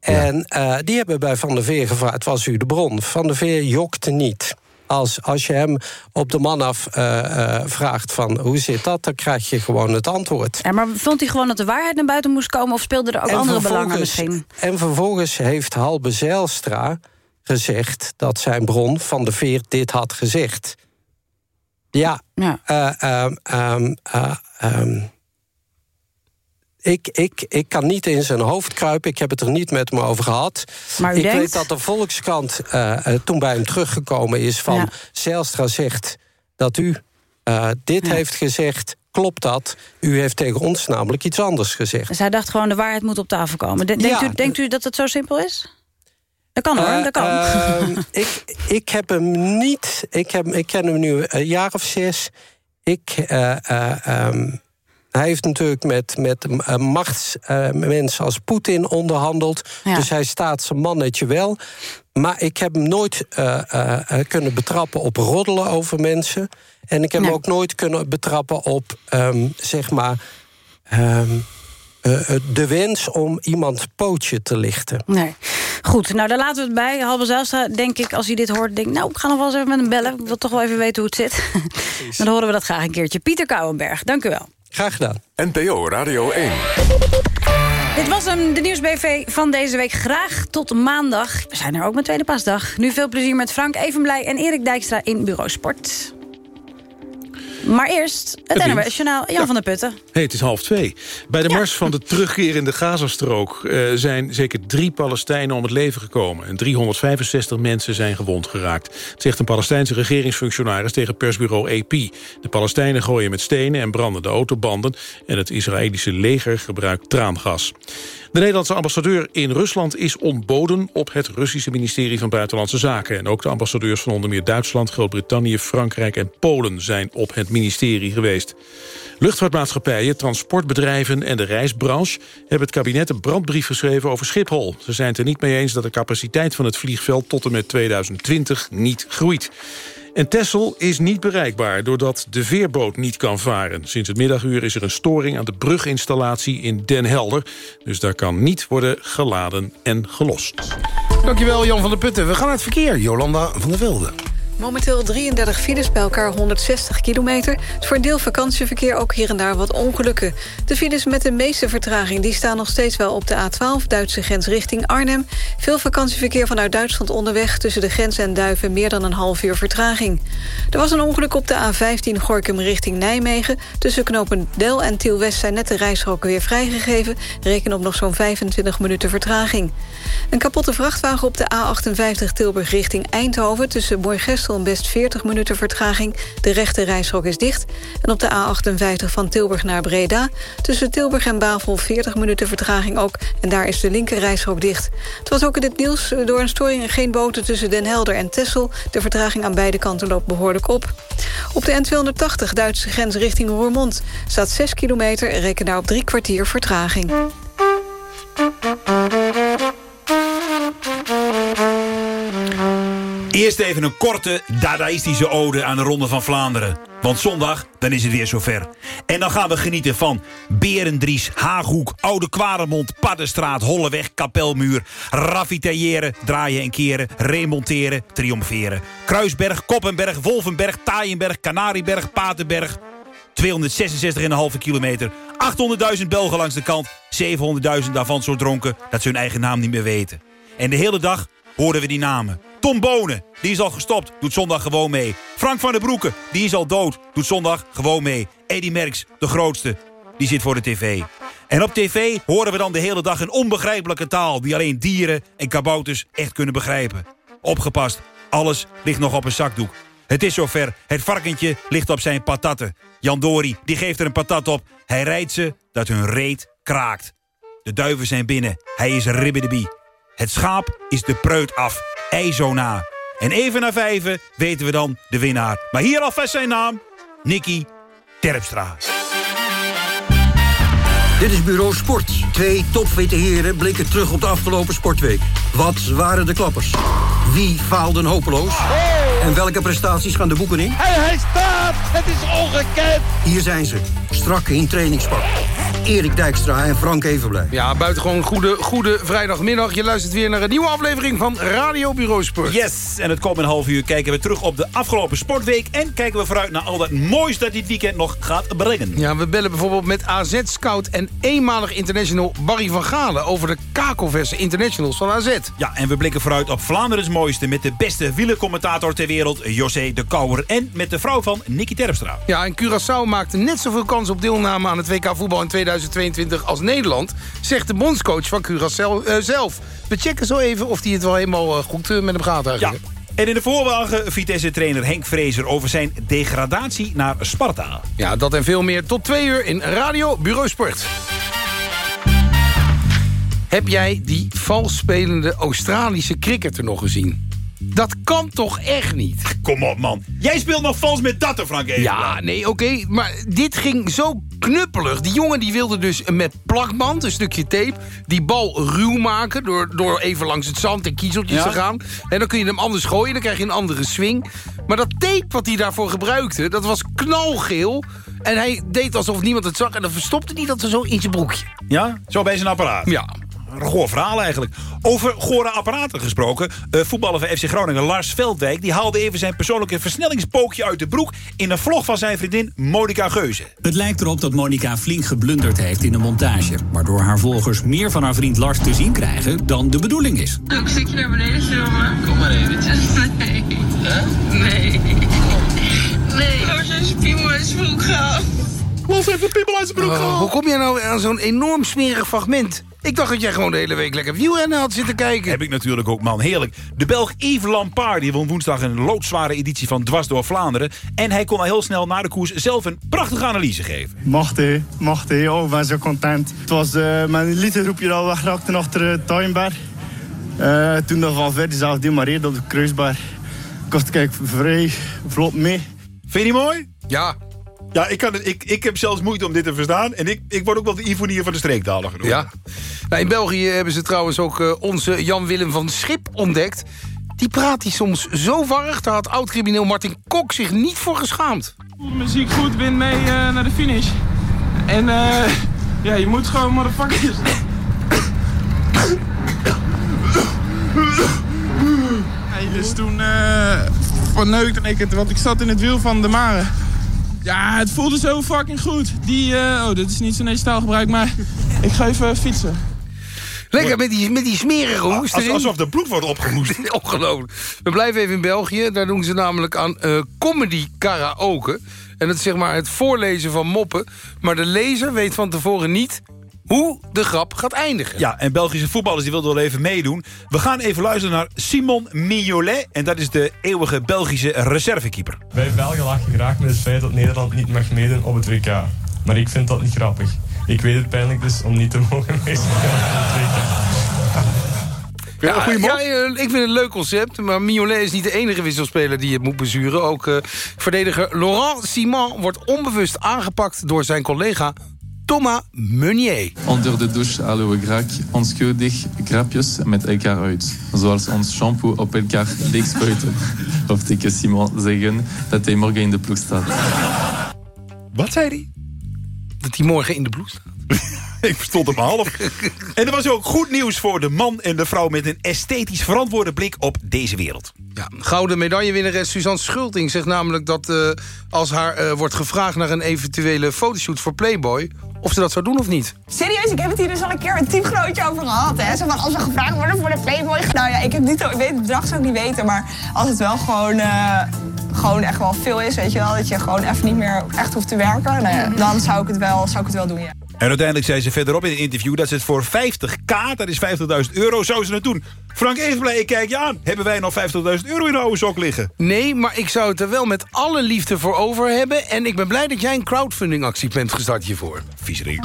En eh, die hebben bij Van der Veer gevraagd: was u de bron? Van der Veer jokte niet. Als, als je hem op de man af eh, eh, vraagt van hoe zit dat, dan krijg je gewoon het antwoord. Ja, maar vond hij gewoon dat de waarheid naar buiten moest komen... of speelden er ook En andere belangen misschien? En vervolgens heeft Halbe Zijlstra gezegd dat zijn bron van de Veer dit had gezegd. Ja, Ja. eh, ehm, ehm, eh, ehm, ik, ik, ik kan niet in zijn hoofd kruipen. Ik heb het er niet met hem over gehad. Maar ik denkt- weet dat de Volkskrant eh, eh, toen bij hem teruggekomen is van... Ja. Zijlstra zegt dat u eh, dit heeft gezegd. Klopt dat? U heeft tegen ons namelijk iets anders gezegd. Dus hij dacht gewoon, de waarheid moet op tafel komen. De- denkt, Ja. u, denkt u dat het zo simpel is? Dat kan hoor, dat kan. ehm, ik, ik heb hem niet. Ik, heb, ik ken hem nu een jaar of zes. Ik, eh, eh, ehm, hij heeft natuurlijk met, met uh, machtsmensen als Poetin onderhandeld. Ja. Dus hij staat zijn mannetje wel. Maar ik heb hem nooit eh, eh, eh, kunnen betrappen op roddelen over mensen. En ik heb hem ook nooit kunnen betrappen op, ehm, zeg maar... ehm, eh, eh, de wens om iemands pootje te lichten. Nee. Goed, nou daar laten we het bij. Halbe Zijlstra, denk ik, als hij dit hoort... denk ik, nou, ik ga nog wel eens even met hem bellen. Ik wil toch wel even weten hoe het zit. Dan horen we dat graag een keertje. Pieter Kouwenberg, dank u wel. Graag gedaan. NPO Radio 1. Dit was hem, de Nieuwsbv van deze week. Graag tot maandag. We zijn er ook met Tweede Paasdag. Nu veel plezier met Frank Evenblij en Erik Dijkstra in Bureau Sport. Maar eerst het Het NOS nieuws. Journaal. Jan Ja. van der Putten. Hey, het is half twee. Bij de mars van de terugkerende Gazastrook... eh, zijn zeker drie Palestijnen om het leven gekomen. En 365 mensen zijn gewond geraakt. Zegt een Palestijnse regeringsfunctionaris tegen persbureau AP. De Palestijnen gooien met stenen en branden de autobanden... en het Israëlische leger gebruikt traangas. De Nederlandse ambassadeur in Rusland is ontboden... op het Russische ministerie van Buitenlandse Zaken. En ook de ambassadeurs van onder meer Duitsland, Groot-Brittannië... Frankrijk en Polen zijn op het ministerie geweest. Luchtvaartmaatschappijen, transportbedrijven en de reisbranche... hebben het kabinet een brandbrief geschreven over Schiphol. Ze zijn het er niet mee eens dat de capaciteit van het vliegveld... tot en met 2020 niet groeit. En Texel is niet bereikbaar doordat de veerboot niet kan varen. Sinds het middaguur is er een storing aan de bruginstallatie in Den Helder. Dus daar kan niet worden geladen en gelost. Dankjewel Jan van der Putten. We gaan naar het verkeer. Jolanda van der Velde. Momenteel 33 files, bij elkaar 160 kilometer. Voor deel vakantieverkeer ook hier en daar wat ongelukken. De files met de meeste vertraging die staan nog steeds wel op de A12... Duitse grens richting Arnhem. Veel vakantieverkeer vanuit Duitsland onderweg... tussen de grens en Duiven meer dan een half uur vertraging. Er was een ongeluk op de A15 Gorkum richting Nijmegen. Tussen knopen Del en Tiel-West zijn net de rijstroken weer vrijgegeven. Reken op nog zo'n 25 minuten vertraging. Een kapotte vrachtwagen op de A58 Tilburg richting Eindhoven... tussen Moergestel Best 40 minuten vertraging. De rechte rijstrook is dicht. En op de A58 van Tilburg naar Breda... tussen Tilburg en Bavel 40 minuten vertraging ook. En daar is de linker rijstrook dicht. Het was ook in het nieuws door een storing geen boten tussen Den Helder en Texel. De vertraging aan beide kanten loopt behoorlijk op. Op de N280 Duitse grens richting Roermond... staat 6 kilometer, reken daar op drie kwartier vertraging. Eerst even een korte, dadaïstische ode aan de Ronde van Vlaanderen. Want zondag, dan is het weer zover. En dan gaan we genieten van Berendries, Haaghoek, Oude Kwaremond... Paddenstraat, Holleweg, Kapelmuur... ravitailleren, draaien en keren, remonteren, triomferen. Kruisberg, Koppenberg, Wolvenberg, Taaienberg, Canarieberg, Patenberg... 266,5 kilometer. 800.000 Belgen langs de kant. 700.000 daarvan zo dronken dat ze hun eigen naam niet meer weten. En de hele dag horen we die namen. Tom Bonen, die is al gestopt, doet zondag gewoon mee. Frank van der Broeken, die is al dood, doet zondag gewoon mee. Eddie Merckx, de grootste, die zit voor de tv. En op tv horen we dan de hele dag een onbegrijpelijke taal... die alleen dieren en kabouters echt kunnen begrijpen. Opgepast, alles ligt nog op een zakdoek. Het is zover, het varkentje ligt op zijn patatten. Jan Dori, die geeft er een patat op. Hij rijdt ze dat hun reet kraakt. De duiven zijn binnen, hij is ribbedebie. Het schaap is de preut af, En even na vijven weten we dan de winnaar. Maar hier alvast zijn naam, Nicky Terpstra. Dit is Bureau Sport. Twee topfitte heren blikken terug op de afgelopen sportweek. Wat waren de klappers? Wie faalden hopeloos? En welke prestaties gaan de boeken in? En hij staat! Het is ongekend! Hier zijn ze, strak in trainingspak. Erik Dijkstra en Frank Evenblij. Ja, buitengewoon goede, goede vrijdagmiddag. Je luistert weer naar een nieuwe aflevering van Radio Bureau Sport. Yes, en het komende half uur kijken we terug op de afgelopen sportweek... en kijken we vooruit naar al dat moois dat dit weekend nog gaat brengen. Ja, we bellen bijvoorbeeld met AZ-scout en eenmalig international Barry van Galen... over de kakelverse internationals van AZ. Ja, en we blikken vooruit op Vlaanderen's mooiste... met de beste wielercommentator ter wereld, José de Kouwer... en met de vrouw van Nicky Terpstra. Ja, en Curaçao maakte net zoveel kans op deelname aan het WK voetbal in 2022 als Nederland... zegt de bondscoach van Curaçao eh, zelf. We checken zo even of hij het wel helemaal eh, goed eh, met hem gaat eigenlijk. Ja. En in de voorwagen Vitesse-trainer Henk Vrezer over zijn degradatie naar Sparta. Ja, dat en veel meer tot twee uur in Radio Bureau Sport. Heb jij die vals spelende Australische cricketer nog gezien? Dat kan toch echt niet? Kom op, man. Jij speelt nog vals met datten, Frank Even. Ja, nee, oké. maar dit ging zo knuppelig. Die jongen die wilde dus met plakband, een stukje tape... die bal ruw maken door, door even langs het zand en kiezeltjes Ja. te gaan. En dan kun je hem anders gooien, dan krijg je een andere swing. Maar dat tape wat hij daarvoor gebruikte, dat was knalgeel... En hij deed alsof niemand het zag en dan verstopte hij dat er zo in zijn broekje. Ja? Zo bij zijn apparaat? Ja. Een goor verhaal eigenlijk. Over gore apparaten gesproken. Uh, voetballer van FC Groningen, Lars Veldwijk... die haalde even zijn persoonlijke versnellingspookje uit de broek... in een vlog van zijn vriendin Monica Geuze. Het lijkt erop dat Monica flink geblunderd heeft in de montage... waardoor haar volgers meer van haar vriend Lars te zien krijgen dan de bedoeling is. Ook een stukje naar beneden filmen? Kom maar eventjes. Nee. Huh? Nee. Nee, Lars is een piemel uit zijn broek gehaald. Los heeft een piemel uit zijn broek gehaald. hoe kom jij nou aan zo'n enorm smerig fragment? Ik dacht dat jij gewoon de hele week lekker wielrennen had zitten kijken. Heb ik natuurlijk ook, man. Heerlijk. De Belg Yves Lampaard die won woensdag een loodzware editie van Dwars door Vlaanderen. En hij kon al heel snel na de koers zelf een prachtige analyse geven. Mocht hij, mocht hij. Oh, ik ben zo content. Het was uh, mijn literroepje dat wegraakte achter uh, Tuinberg. Uh, toen dat Van Verdi zelf demareerde op de kruisbaar. Kost ik vrij vlot mee. Vind je die mooi? Ja. Ja, ik, kan het, ik, ik heb zelfs moeite om dit te verstaan. En ik, ik word ook wel de Ivonier van de streekdaler genoemd. Ja. Nou, in België hebben ze trouwens ook uh, onze Jan-Willem van Schip ontdekt. Die praat hij soms zo warrig, daar had oud-crimineel Martin Kok zich niet voor geschaamd. Voel de muziek goed, win mee uh, naar de finish. En uh, ja, je moet gewoon motherfuckers... Hey, dus toen uh, verneukt en ik, want ik zat in het wiel van de Mare. Ja, het voelde zo fucking goed. Die, uh, oh, dit is niet zo'n taalgebruik, maar ik ga even fietsen. Lekker met die, met die smerige hoest erin. Alsof de bloed wordt opgemoest. Ongelooflijk. We blijven even in België. Daar doen ze namelijk aan uh, comedy karaoke. En dat is zeg maar het voorlezen van moppen. Maar de lezer weet van tevoren niet hoe de grap gaat eindigen. Ja, en Belgische voetballers die wilden wel even meedoen. We gaan even luisteren naar Simon Mignolet. En dat is de eeuwige Belgische reservekeeper. Wij Belgen lachen graag met het feit dat Nederland niet mag meedoen op het WK. Maar ik vind dat niet grappig. Ik weet het pijnlijk dus om niet te mogen meespelen. Ja, ja, ik vind het een leuk concept. Maar Mignolet is niet de enige wisselspeler die het moet bezuren. Ook uh, verdediger Laurent Simon wordt onbewust aangepakt door zijn collega Thomas Meunier. Onder de douche halen we graag onschuldig grapjes met elkaar uit. Zoals ons shampoo op elkaar leegspuiten. Of tegen Simon zeggen dat hij morgen in de ploeg staat. Wat zei hij? Dat hij morgen in de ploeg staat. Ik verstond hem half. En er was ook goed nieuws voor de man en de vrouw... met een esthetisch verantwoorde blik op deze wereld. Ja, gouden medaillewinnares Suzanne Schulting zegt namelijk dat uh, als haar uh, wordt gevraagd naar een eventuele fotoshoot voor Playboy... of ze dat zou doen of niet. Serieus, ik heb het hier dus al een keer met teamgenootje over gehad. Hè? Zo van, als we gevraagd worden voor de Playboy... Nou ja, ik, heb niet, ik weet het bedrag zou ik niet weten, maar als het wel gewoon... Uh, gewoon echt wel veel is, weet je wel. Dat je gewoon even niet meer echt hoeft te werken. Nou ja, dan zou ik het wel, zou ik het wel doen, ja. En uiteindelijk zei ze verderop in het interview... dat ze het voor 50k, dat is 50.000 euro, zou ze het doen. Frank Evenblij, ik kijk je aan. Hebben wij nog 50.000 euro in de oude sok liggen? Nee, maar ik zou het er wel met alle liefde voor over hebben. En ik ben blij dat jij een crowdfunding-actie bent gestart hiervoor. Viezerik.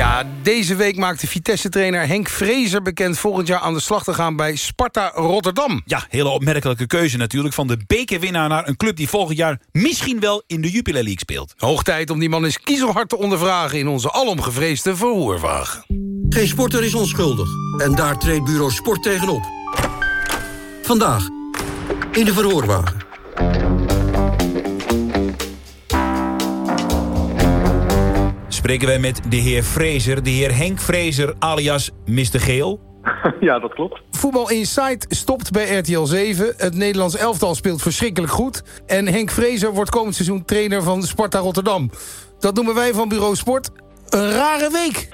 Ja, deze week maakte Vitesse-trainer Henk Vrezer bekend... volgend jaar aan de slag te gaan bij Sparta Rotterdam. Ja, hele opmerkelijke keuze natuurlijk. Van de bekerwinnaar naar een club die volgend jaar... misschien wel in de Jupiler League speelt. Hoog tijd om die man eens kiezelhard te ondervragen... in onze alomgevreesde verhoorwagen. Geen sporter is onschuldig. En daar treedt bureau Sport tegenop. Vandaag in de verhoorwagen. Spreken wij met de heer Fraser, de heer Henk Fraser alias Mr. Geel? Ja, dat klopt. Voetbal Insight stopt bij RTL 7. Het Nederlands elftal speelt verschrikkelijk goed. En Henk Fraser wordt komend seizoen trainer van Sparta Rotterdam. Dat noemen wij van Bureau Sport een rare week.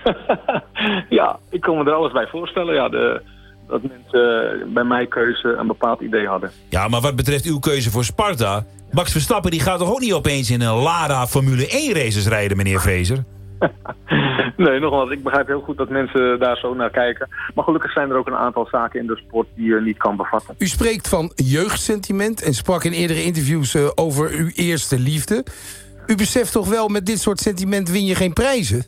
ja, ik kan me er alles bij voorstellen. Ja, de, dat mensen bij mijn keuze een bepaald idee hadden. Ja, maar wat betreft uw keuze voor Sparta... Max Verstappen die gaat toch ook niet opeens in een Lada Formule 1 races rijden, meneer Fraser? nee, nogmaals, ik begrijp heel goed dat mensen daar zo naar kijken. Maar gelukkig zijn er ook een aantal zaken in de sport die je niet kan bevatten. U spreekt van jeugdsentiment en sprak in eerdere interviews uh, over uw eerste liefde. U beseft toch wel, met dit soort sentiment win je geen prijzen?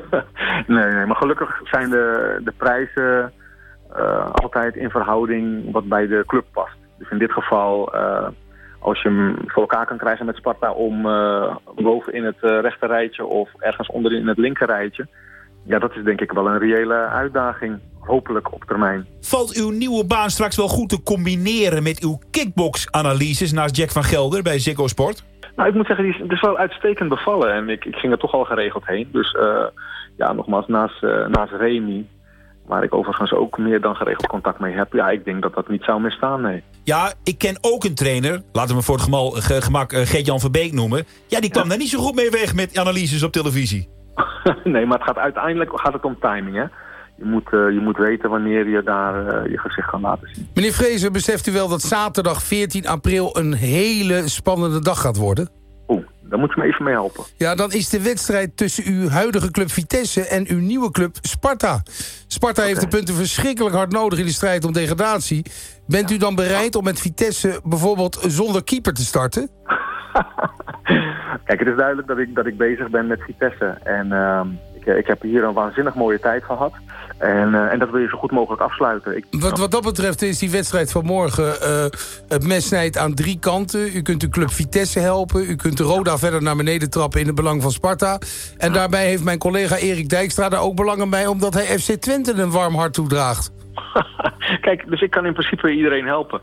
nee, nee, maar gelukkig zijn de, de prijzen uh, altijd in verhouding wat bij de club past. Dus in dit geval... Uh, als je hem voor elkaar kan krijgen met Sparta om uh, boven in het uh, rechter rijtje of ergens onderin in het linker rijtje. Ja, dat is denk ik wel een reële uitdaging. Hopelijk op termijn. Valt uw nieuwe baan straks wel goed te combineren met uw kickbox-analyses naast Jack van Gelder bij Ziggo Sport? Nou, ik moet zeggen, die is, het is wel uitstekend bevallen. En ik, ik ging er toch al geregeld heen. Dus eh, ja, nogmaals, naast, eh, naast Remy... waar ik overigens ook meer dan geregeld contact mee heb... ja, ik denk dat dat niet zou misstaan, nee. Ja, ik ken ook een trainer, laten we hem voor het gemal, ge- gemak eh, Geert-Jan Verbeek noemen. Ja, die kwam daar niet zo goed mee weg met analyses op televisie. nee, maar het gaat uiteindelijk gaat het om timing, hè. Je moet, eh, je moet weten wanneer je daar eh, je gezicht kan laten zien. Meneer Vrezen, beseft u wel dat zaterdag 14 april... een hele spannende dag gaat worden? Daar moet je me even mee helpen. Ja, dan is de wedstrijd tussen uw huidige club Vitesse en uw nieuwe club Sparta. Sparta heeft de punten verschrikkelijk hard nodig in de strijd om degradatie. Bent u dan bereid om met Vitesse bijvoorbeeld zonder keeper te starten? Kijk, het is duidelijk dat ik, dat ik bezig ben met Vitesse. En ehm, ik, ik heb hier een waanzinnig mooie tijd gehad. En, eh, en dat wil je zo goed mogelijk afsluiten. Ik, Wat, wat dat betreft is die wedstrijd van morgen... eh, het mes snijdt aan drie kanten. U kunt uw club Vitesse helpen. U kunt de Roda verder naar beneden trappen in het belang van Sparta. En daarbij heeft mijn collega Erik Dijkstra daar ook belangen bij... omdat hij FC Twente een warm hart toedraagt. Kijk, dus ik kan in principe iedereen helpen.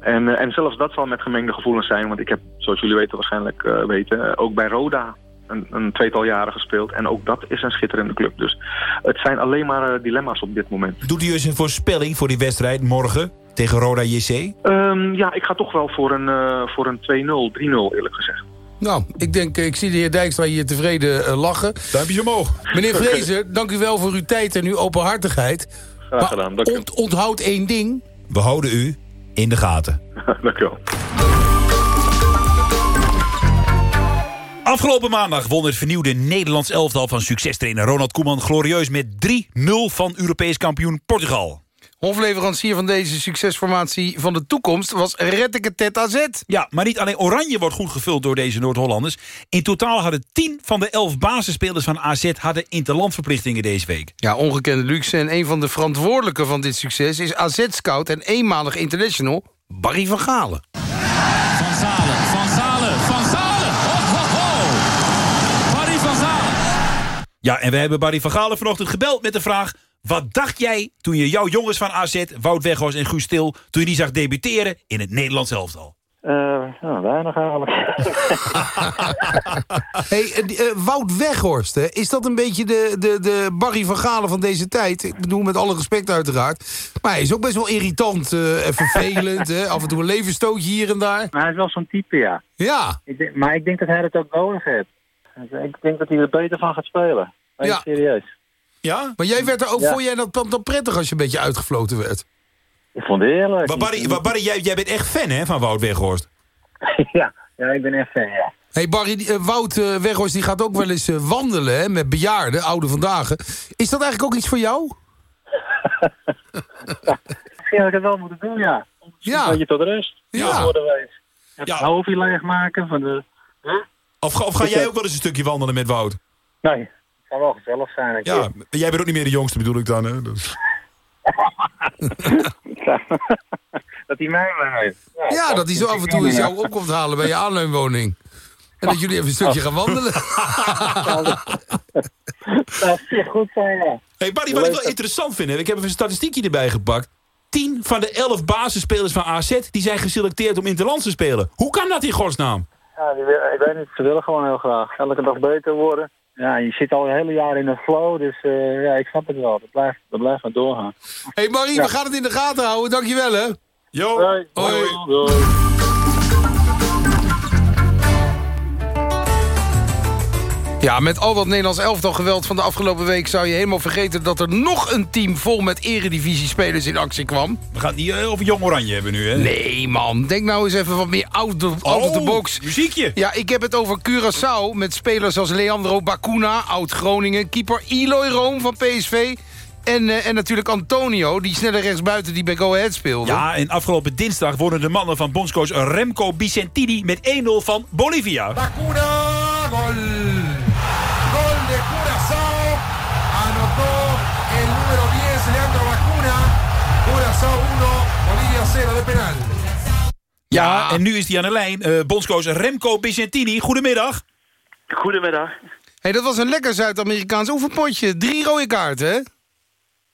En, eh, en zelfs dat zal met gemengde gevoelens zijn. Want ik heb, zoals jullie weten waarschijnlijk eh, weten... eh, ook bij Roda een, een tweetal jaren gespeeld. En ook dat is een schitterende club. Dus het zijn alleen maar eh, dilemma's op dit moment. Doet u eens een voorspelling voor die wedstrijd morgen tegen Roda JC? Ehm, ja, ik ga toch wel voor een, eh, voor een 2-0, 3-0 eerlijk gezegd. Nou, ik denk, eh, ik zie de heer Dijkstra hier tevreden lachen. Duimpjes omhoog. Meneer Vrezer, dank u wel voor uw tijd en uw openhartigheid. Graag gedaan, dank u. Ont, onthoud één ding. We houden u in de gaten. dank u wel. Afgelopen maandag won het vernieuwde Nederlands elftal van succestrainer Ronald Koeman glorieus met 3-0 van Europees kampioen Portugal. Hofleverancier van deze succesformatie van de toekomst was Retteke AZ. Ja, maar niet alleen Oranje wordt goed gevuld door deze Noord-Hollanders. In totaal hadden 10 van de 11 basisspelers van AZ hadden interlandverplichtingen deze week. Ja, ongekende luxe. En een van de verantwoordelijken van dit succes is AZ-scout en eenmalig international Barry van Galen. Van Galen, Ja, en we hebben Barry van Galen vanochtend gebeld met de vraag... Wat dacht jij toen je jouw jongens van AZ, Wout Weghorst en Guus Stil... toen je die zag debuteren in het Nederlands elftal? Uh, nou, weinig eigenlijk. hey, uh, uh, Wout Weghorst, hè? is dat een beetje de, de, de Barry van Galen van deze tijd? Ik bedoel, met alle respect uiteraard. Maar hij is ook best wel irritant en vervelend. hè? Af en toe een levensstootje hier en daar. Maar hij is wel zo'n type, ja. Ja. Ik denk, maar ik denk dat hij het ook nodig heeft. Ik denk dat hij er beter van gaat spelen. Nee, ja. serieus. Ja? Maar jij werd er ook, ja. vond jij dat dan prettig als je een beetje uitgefloten werd? Ik vond het heerlijk. Maar Barry, maar Barry jij, jij bent echt fan hè, van Wout Weghorst? ja, ja, ik ben echt fan, ja. Hey Barry, uh, Wout uh, Weghorst die gaat ook wel eens uh, wandelen hè, met bejaarden, oude vandaag. Is dat eigenlijk ook iets voor jou? Misschien had ik het wel moeten doen, ja. Ja. Dat je tot rust. Ja. Het ja. hoofdje leegmaken van de... Huh? Of, of ga jij ook wel eens een stukje wandelen met Wout? Nee, zou wel gezellig zijn. Ja, keer. jij bent ook niet meer de jongste bedoel ik dan, hè? Dus... dat hij mij maar heeft. Ja, ja dat hij zo af en toe eens jou op komt halen bij je aanleunwoning. En dat jullie even een stukje gaan wandelen. dat zou goed zijn, ja. Hey Barry, wat ik wel interessant vind, ik heb even een statistiekje erbij gepakt. 10 van de 11 basisspelers van AZ die zijn geselecteerd om interlands te spelen. Hoe kan dat in godsnaam? Ja, ik weet niet, ze willen gewoon heel graag. Elke dag beter worden. Ja, je zit al een hele jaar in een flow, dus uh, ja, ik snap het wel. Dat blijft, dat blijft maar doorgaan. Hé hey Marie, ja. we gaan het in de gaten houden. Dankjewel hè. Jo. Hoi. Hoi. Hoi. Ja, met al dat Nederlands elftal geweld van de afgelopen week... zou je helemaal vergeten dat er nog een team vol met eredivisie-spelers in actie kwam. We gaan het niet over Jong Oranje hebben nu, hè? Nee, man. Denk nou eens even wat meer out of, out of the box. muziekje. Ja, ik heb het over Curaçao met spelers als Leandro Bacuna, oud-Groningen... keeper Eloy Room van PSV... En, uh, en natuurlijk Antonio, die snelle rechtsbuiten die bij Go Ahead speelde. Ja, en afgelopen dinsdag wonnen de mannen van bondscoach Remco Vicentini... met 1-0 van Bolivia. Bacuna. Gol Bolivia 0 de penal. Ja, ja, en nu is hij aan de lijn. Uh, bondscoach Remco Vicentini, goedemiddag. Goedemiddag. Hey, dat was een lekker Zuid-Amerikaans oefenpotje. Drie rode kaarten, hè?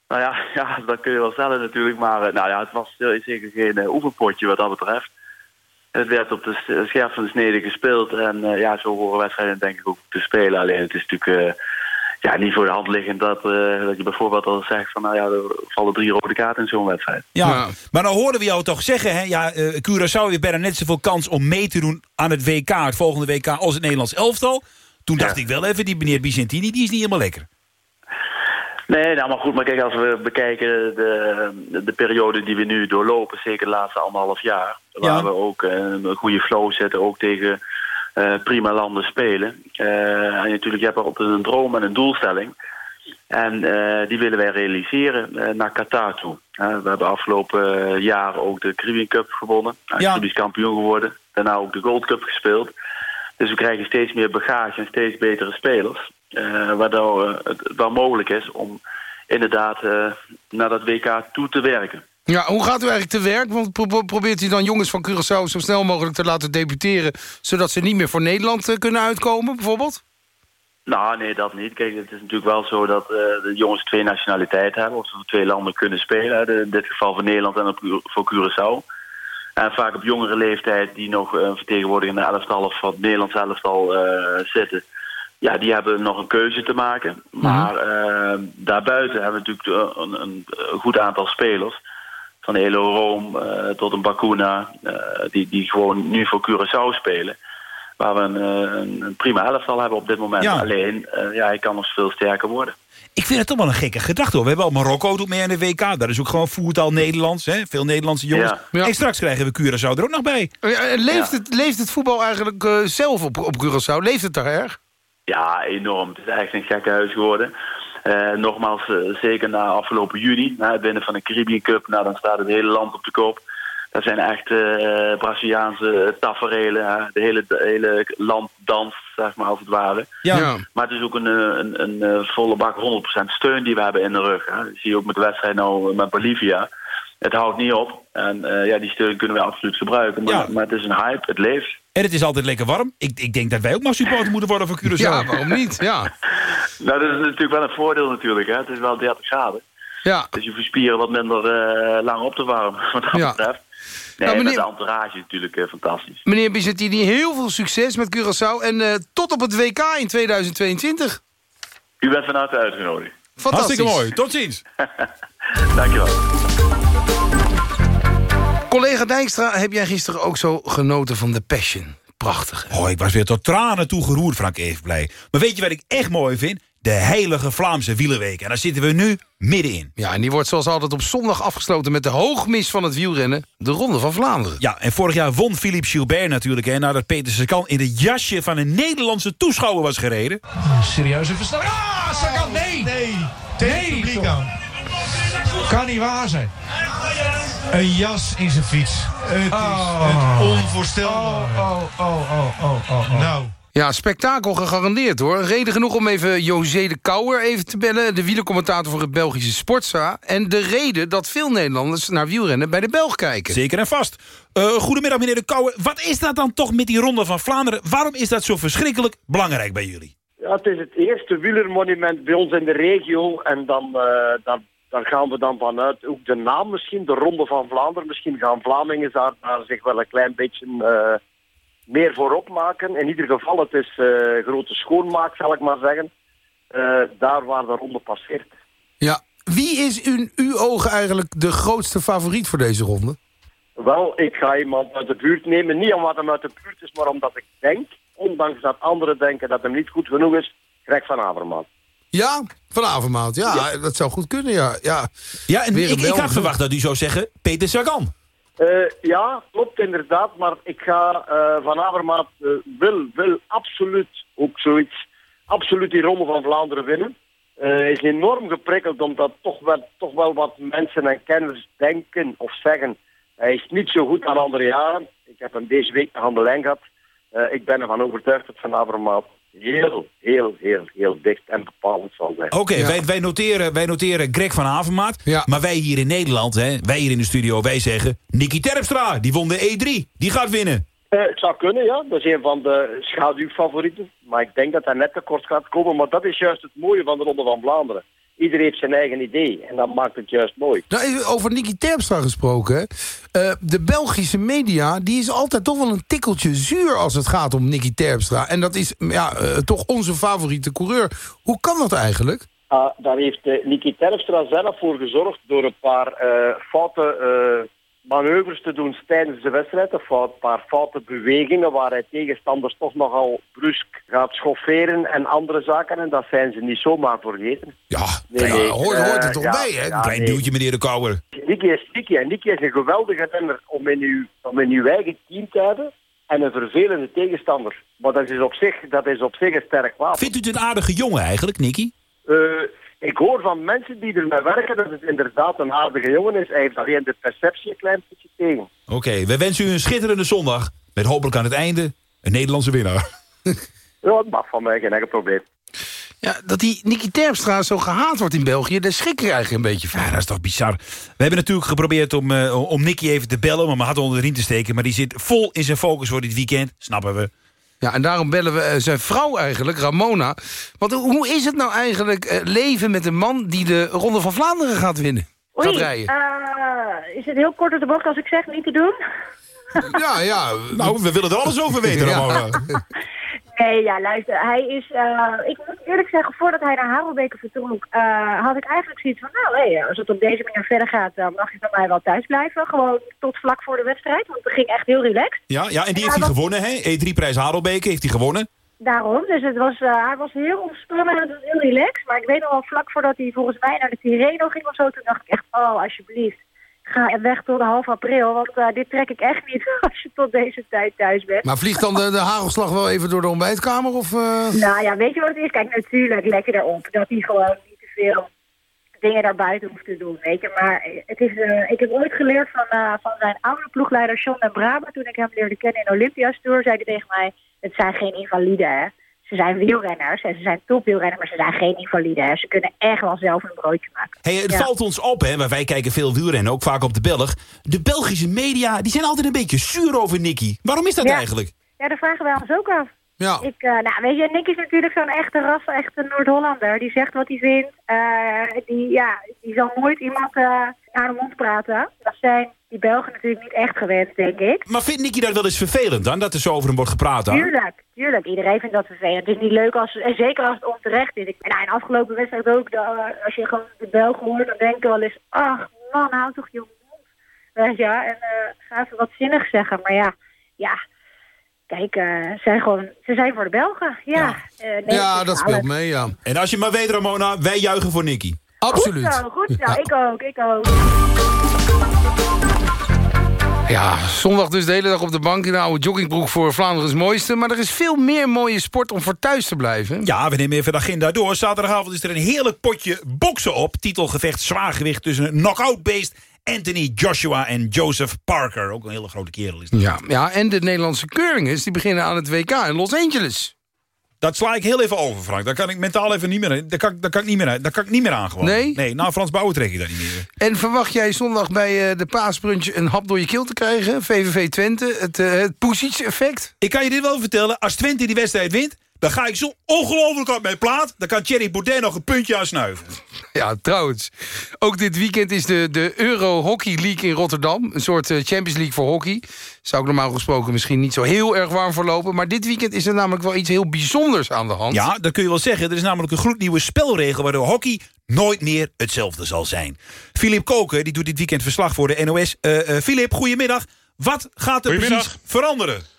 Nou ja, ja, dat kun je wel stellen natuurlijk. Maar uh, nou ja, het was zeker geen uh, oefenpotje wat dat betreft. Het werd op de scherp van de snede gespeeld. En eh, ja, zo horen wedstrijden denk ik ook te spelen. Alleen het is natuurlijk eh, ja, niet voor de hand liggend dat, eh, dat je bijvoorbeeld al zegt van nou ja, er vallen drie rode kaarten in zo'n wedstrijd. Ja, maar dan hoorden we jou toch zeggen... Hè, ja, eh Curaçao heeft bijna net zoveel kans om mee te doen aan het WK... het volgende WK als het Nederlands elftal. Toen dacht ik wel even, die meneer Vicentini, die is niet helemaal lekker. Nee, nou maar goed, maar kijk, als we bekijken de, de, de periode die we nu doorlopen, zeker de laatste anderhalf jaar, waar we ook eh, een goede flow zetten, ook tegen eh, prima landen spelen. Eh, en natuurlijk, je hebt er altijd een droom en een doelstelling. En eh, die willen wij realiseren eh, naar Qatar toe. Eh, we hebben afgelopen jaar ook de Caribbean Cup gewonnen. Uh, Caribisch kampioen geworden. Daarna ook de Gold Cup gespeeld. Dus we krijgen steeds meer bagage en steeds betere spelers. waardoor het wel mogelijk is om inderdaad naar dat WK toe te werken. Ja, hoe gaat u eigenlijk te werk? Want pro- pro- probeert u dan jongens van Curaçao zo snel mogelijk te laten debuteren... zodat ze niet meer voor Nederland kunnen uitkomen, bijvoorbeeld? Nou, nee, dat niet. Kijk, het is natuurlijk wel zo dat eh, de jongens twee nationaliteiten hebben... of ze voor twee landen kunnen spelen. De- In dit geval voor Nederland en op, voor Curaçao. En vaak op jongere leeftijd die nog een vertegenwoordiger in de elftal... of van het Nederlands elftal eh, zitten... Ja, die hebben nog een keuze te maken. Maar eh, daarbuiten hebben we natuurlijk eh, een, een, een goed aantal spelers. Van Elo Room eh, tot een Bakuna. eh, die, die gewoon nu voor Curaçao spelen. Waar we een, eh, een, een prima elftal hebben op dit moment. Ja. Alleen, eh, ja, hij kan nog veel sterker worden. Ik vind het toch wel een gekke gedachte hoor. We hebben al Marokko doet mee aan de WK. Daar is ook gewoon voertaal Nederlands. Hè? Veel Nederlandse jongens. Ja. En straks krijgen we Curaçao er ook nog bij. Eh, Leeft, het, leeft het voetbal eigenlijk eh, zelf op, op Curaçao? Leeft het daar erg? Ja, enorm. Het is echt een gekke huis geworden. Eh, nogmaals, zeker na afgelopen juni, na het winnen van de Caribbean Cup, nou, dan staat het hele land op de kop. Dat zijn echt eh Braziliaanse taferelen. hè. De hele, de hele land danst, zeg maar, als het ware. Ja. Ja. Maar het is ook een, eh, een, een, eh, volle bak 100% steun die we hebben in de rug. Hè. Dat zie je ook met de wedstrijd nou met Bolivia. Het houdt niet op. En eh, ja, die steun kunnen we absoluut gebruiken. Maar, maar het is een hype, het leeft. En het is altijd lekker warm. Ik, ik denk dat wij ook maar supporter moeten worden voor Curaçao. Ja, waarom niet? Ja. Nou, dat is natuurlijk wel een voordeel natuurlijk. Hè. Het is wel 30 graden. Ja. Dus je hoeft je spieren wat minder eh, lang op te warmen, wat dat Ja. betreft. Nee, Nou, met meneer- de entourage natuurlijk eh, fantastisch. Meneer Bizantini, heel veel succes met Curaçao. En eh, tot op het WK in 2022. U bent van harte uitgenodigd. Fantastisch. Hartstikke mooi. Tot ziens. Dankjewel. Collega Dijkstra, heb jij gisteren ook zo genoten van The Passion? Prachtig. Oh, ik was weer tot tranen toe geroerd, Frank Evenblij. Maar weet je wat ik echt mooi vind? De heilige Vlaamse wielerweek. En daar zitten we nu middenin. Ja, en die wordt zoals altijd op zondag afgesloten... met de hoogmis van het wielrennen, de Ronde van Vlaanderen. Ja, en vorig jaar won Philippe Gilbert natuurlijk... Hè, nadat Peter Sagan in het jasje van een Nederlandse toeschouwer was gereden. Serieuze verstand. Ah, Sagan, nee! Nee, tegen het publiek aan. Kan niet waar zijn. Een jas in zijn fiets. Het is het onvoorstelbare. Oh, oh, oh, oh, oh, oh. Nou. Ja, spektakel gegarandeerd hoor. Reden genoeg om even José de Kouwer even te bellen... de wielercommentator voor het Belgische Sportza. En de reden dat veel Nederlanders naar wielrennen bij de Belg kijken. Zeker en vast. Eh, goedemiddag, meneer de Kouwer. Wat is dat dan toch met die Ronde van Vlaanderen? Waarom is dat zo verschrikkelijk belangrijk bij jullie? Ja, het is het eerste wielermonument bij ons in de regio. En dan, eh, daar, daar gaan we dan vanuit. Ook de naam misschien, de Ronde van Vlaanderen. Misschien gaan Vlamingen daar, daar zich wel een klein beetje eh, meer voor opmaken. In ieder geval, het is eh, grote schoonmaak, zal ik maar zeggen. Eh, daar waar de ronde passeert. Ja, wie is in uw ogen eigenlijk de grootste favoriet voor deze ronde? Wel, ik ga iemand uit de buurt nemen. Niet omdat hem uit de buurt is, maar omdat ik denk, ondanks dat anderen denken dat hem niet goed genoeg is, Greg van Avermaat. Ja, van Avermaat. Ja, dat zou goed kunnen, ja. Ja, Ja, en ik, ik had verwacht dat u zou zeggen Peter Sagan. Eh, ja, klopt inderdaad, maar ik ga eh, van Avermaat eh, wil, wil absoluut ook zoiets, absoluut die Ronde van Vlaanderen winnen. Hij is enorm geprikkeld omdat toch wel, toch wel wat mensen en kenners denken of zeggen. Hij is niet zo goed aan andere jaren. Ik heb hem deze week aan de lijn gehad. Eh, ik ben ervan overtuigd dat Van Avermaat heel, heel, heel, heel dicht en bepalend zal zijn. Oké, wij, wij, noteren, wij noteren Greg van Avermaat. Maar wij hier in Nederland, hè, wij hier in de studio, wij zeggen... Nicky Terpstra, die won de E3. Die gaat winnen. Eh, het zou kunnen, ja. Dat is een van de schaduwfavorieten. Maar ik denk dat hij net tekort gaat komen. Maar dat is juist het mooie van de Ronde van Vlaanderen. Iedereen heeft zijn eigen idee en dat maakt het juist mooi. Nou, over Nicky Terpstra gesproken. Eh, de Belgische media die is altijd toch wel een tikkeltje zuur... als het gaat om Nicky Terpstra. En dat is ja, eh, toch onze favoriete coureur. Hoe kan dat eigenlijk? Ah, daar heeft uh, Niki Terpstra zelf voor gezorgd door een paar eh, foute eh, manoeuvres te doen tijdens de wedstrijd. Een fout, paar foute bewegingen waar hij tegenstanders toch nogal brusk gaat schofferen en andere zaken. En dat zijn ze niet zomaar vergeten. Ja, Nee, ja, nee, hoort, eh, hoort er toch ja, bij, hè? ja, Klein nee. duwtje, meneer de Kouwer. Nicky is Nicky en Nicky is een geweldige renner om in, uw, om in uw eigen team te hebben. En een vervelende tegenstander. Maar dat is op zich, dat is op zich een sterk wapen. Vindt u het een aardige jongen eigenlijk, Nicky? Eh, ik hoor van mensen die ermee werken dat het inderdaad een aardige jongen is. Hij heeft alleen de perceptie een klein beetje tegen. Oké, we wensen u een schitterende zondag. Met hopelijk aan het einde een Nederlandse winnaar. Ja, dat mag van mij geen enkel probleem. Ja, dat die Nicky Terpstra zo gehaat wordt in België... daar schrik ik eigenlijk een beetje van. Ja, dat is toch bizar. We hebben natuurlijk geprobeerd om, eh, om Nicky even te bellen... om mijn hart onder de riem te steken. Maar die zit vol in zijn focus voor dit weekend. Snappen we. Ja, en daarom bellen we eh, zijn vrouw eigenlijk, Ramona. Want hoe- hoe is het nou eigenlijk eh, leven met een man... die de Ronde van Vlaanderen gaat winnen? Gaat Oei, rijden? eh, is het heel kort op de bocht als ik zeg niet te doen? Ja, ja. Nou, we willen er alles over weten, Ja. Nee, ja, luister. Hij is, eh, ik moet eerlijk zeggen, voordat hij naar Harelbeke vertrok, eh, had ik eigenlijk zoiets van, nou, hé, als het op deze manier verder gaat, dan mag je van mij wel thuis blijven. Gewoon tot vlak voor de wedstrijd, want het ging echt heel relaxed. Ja, ja, en die heeft hij gewonnen, hè? E3-prijs Harelbeke heeft hij gewonnen. Daarom, dus het was, eh, hij was heel ontspannen en het was heel relaxed. Maar ik weet nog wel, vlak voordat hij volgens mij naar de Tirreno ging of zo, toen dacht ik echt, oh, alsjeblieft, ga weg tot half april. Want eh, dit trek ik echt niet als je tot deze tijd thuis bent. Maar vliegt dan de, de hagelslag wel even door de ontbijtkamer? Of, eh? Nou ja, weet je wat het is? Kijk, natuurlijk lekker erop. Dat hij gewoon niet te veel dingen daar buiten hoeft te doen, weet je. Maar het is, eh, ik heb ooit geleerd van, van zijn oude ploegleider John den Braber. Toen ik hem leerde kennen in Olympia's Tour, zei hij tegen mij... Het zijn geen invaliden, hè. Ze zijn wielrenners en ze zijn topwielrenners, maar ze zijn geen invaliden. Ze kunnen echt wel zelf een broodje maken. Hey, het Ja. valt ons op, hè, maar wij kijken veel wielrennen, ook vaak op de Belg. De Belgische media die zijn altijd een beetje zuur over Nicky. Waarom is dat Ja. eigenlijk? Ja, daar vragen wij ons ook af. Ja. Ik, eh, nou, weet je, Nick is natuurlijk zo'n echte ras, echte Noord-Hollander. Die zegt wat hij vindt. Eh, die, ja, die zal nooit iemand eh aan de mond praten. Dat zijn die Belgen natuurlijk niet echt gewend, denk ik. Maar vindt Nicky dat wel eens vervelend dan, dat er zo over hem wordt gepraat dan? Tuurlijk, tuurlijk. Iedereen vindt dat vervelend. Het is niet leuk als, en zeker als het onterecht is. Nou, in de afgelopen wedstrijd ook, de, eh, als je gewoon de Belgen hoort, dan denk je wel eens, ach man, hou toch je mond. Weet je, en eh, ga even wat zinnig zeggen. Maar ja, ja, kijk, eh, ze zijn gewoon, ze zijn voor de Belgen. Ja, Eh, nee, Ja, het dat speelt alles. mee, ja. En als je maar weet, Ramona, wij juichen voor Nicky. Absoluut. Goed zo, goed zo. Ik ook, ik ook. Ja, zondag dus de hele dag op de bank in de oude joggingbroek voor Vlaanderen's mooiste. Maar er is veel meer mooie sport om voor thuis te blijven. Ja, we nemen even de agenda door. Zaterdagavond is er een heerlijk potje boksen op. Titelgevecht zwaargewicht tussen een knock-out beest... Anthony Joshua en Joseph Parker. Ook een hele grote kerel is dat. Ja, ja, en de Nederlandse keuringen die beginnen aan het WK in Los Angeles. Dat sla ik heel even over, Frank. Daar kan ik mentaal even niet meer, daar kan, daar kan ik niet meer, daar kan ik niet meer aan gewoon. Nee? Nee, nou Frans Bouwen trek je dat niet meer. En verwacht jij zondag bij eh, de paasbrunch een hap door je keel te krijgen? VVV Twente, het, uh, het Poesic-effect? Ik kan je dit wel vertellen. Als Twente die wedstrijd wint, dan ga ik zo ongelooflijk op mijn plaat. Dan kan Thierry Baudet nog een puntje aan snuiven. Ja, trouwens. Ook dit weekend is de, de Euro Hockey League in Rotterdam. Een soort eh, Champions League voor hockey. Zou ik normaal gesproken misschien niet zo heel erg warm verlopen. Maar dit weekend is er namelijk wel iets heel bijzonders aan de hand. Ja, dat kun je wel zeggen. Er is namelijk een gloednieuwe spelregel... waardoor hockey nooit meer hetzelfde zal zijn. Filip Koken die doet dit weekend verslag voor de NOS. Uh, uh, Filip, goedemiddag. Wat gaat er precies veranderen?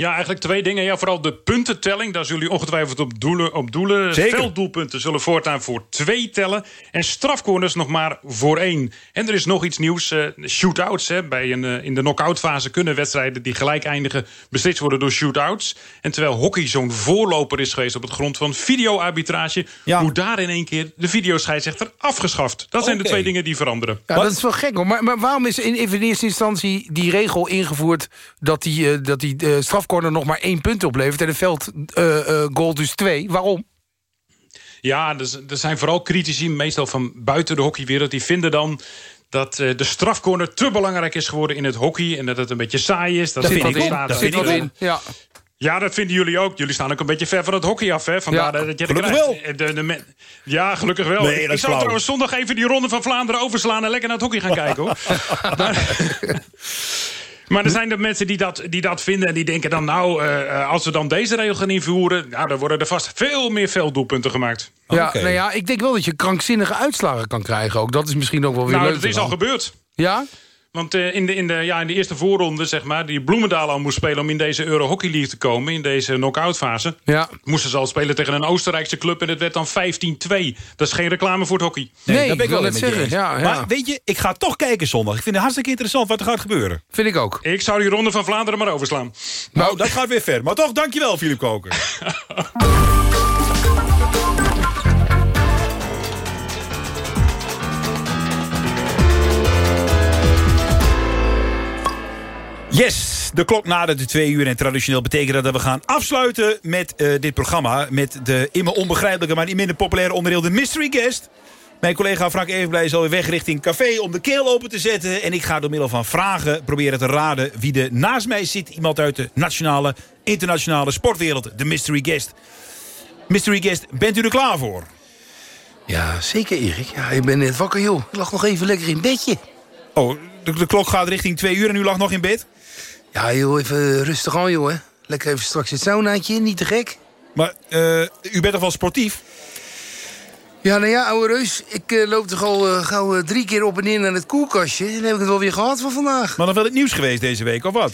Ja, eigenlijk twee dingen. Ja, vooral de puntentelling. Daar zullen jullie ongetwijfeld op doelen. Op doelen. Zeker. Velddoelpunten zullen voortaan voor twee tellen. En strafcorners nog maar voor één. En er is nog iets nieuws. Uh, shootouts. Hè. Bij een, uh, in de knock-out fase kunnen wedstrijden die gelijk eindigen... beslist worden door shootouts. En terwijl hockey zo'n voorloper is geweest... op het grond van videoarbitrage... Ja. moet daar in één keer de videoscheidsrechter afgeschaft. Dat zijn de twee dingen die veranderen. Ja, dat is wel gek hoor. Maar, maar waarom is in, in eerste instantie die regel ingevoerd... dat die, uh, dat die straf corner nog maar één punt oplevert... en de veldgoal uh, dus twee. Waarom? Ja, dus, er zijn vooral critici, meestal van buiten de hockeywereld... die vinden dan dat uh, de strafcorner te belangrijk is geworden in het hockey... en dat het een beetje saai is. Dat, wat in. Dat in, ja. Ja, dat vinden jullie ook. Jullie staan ook een beetje ver van het hockey af, hè? Vandaar Ja, dat je gelukkig. Eh, De, ja, gelukkig wel. Nee, ik zou flauw. trouwens zondag even die ronde van Vlaanderen overslaan... en lekker naar het hockey gaan kijken, hoor. maar, maar er zijn er mensen die dat, die dat vinden en die denken dan... nou, eh, eh, als we dan deze regel gaan invoeren... Nou, dan worden er vast veel meer velddoelpunten gemaakt. Ja, nou ja, ik denk wel dat je krankzinnige uitslagen kan krijgen ook. Dat is misschien ook wel weer Nou, leuk. dat is al gebeurd. Ja? Want eh, in, de, in, de, ja, in de eerste voorronde, zeg maar, die Bloemendaal al moest spelen om in deze Euro Hockey League te komen, in deze knock-out fase, ja. moesten ze al spelen tegen een Oostenrijkse club en het werd dan 15-2. Dat is geen reclame voor het hockey. Nee, dat ben ik wel net zeggen. Maar weet je, ik ga toch kijken zondag. Ik vind het hartstikke interessant wat er gaat gebeuren. Vind ik ook. Ik zou die ronde van Vlaanderen maar overslaan. Nou, dat gaat weer ver. Maar toch, dankjewel, Filip Koker. Yes, de klok nadert de twee uur en traditioneel betekent dat dat we gaan afsluiten met eh, dit programma. Met de immer onbegrijpelijke, maar niet minder populaire onderdeel, de Mystery Guest. Mijn collega Frank Evenblij is alweer weg richting café om de keel open te zetten. En ik ga door middel van vragen proberen te raden wie er naast mij zit. Iemand uit de nationale, internationale sportwereld, de Mystery Guest. Mystery Guest, bent u er klaar voor? Ja, zeker Erik. Ja, ik ben net wakker, joh. Ik lag nog even lekker in bedje. Oh, de, de klok gaat richting twee uur en u lag nog in bed? Ja, joh, even rustig aan, joh. Hè. Lekker even straks het saunaatje, niet te gek. Maar eh, u bent toch wel sportief? Ja, nou ja, ouwe reus. Ik eh, loop toch al eh, gauw drie keer op en neer naar het koelkastje. Dan heb ik het wel weer gehad van vandaag. Maar dan wel het nieuws geweest deze week, of wat?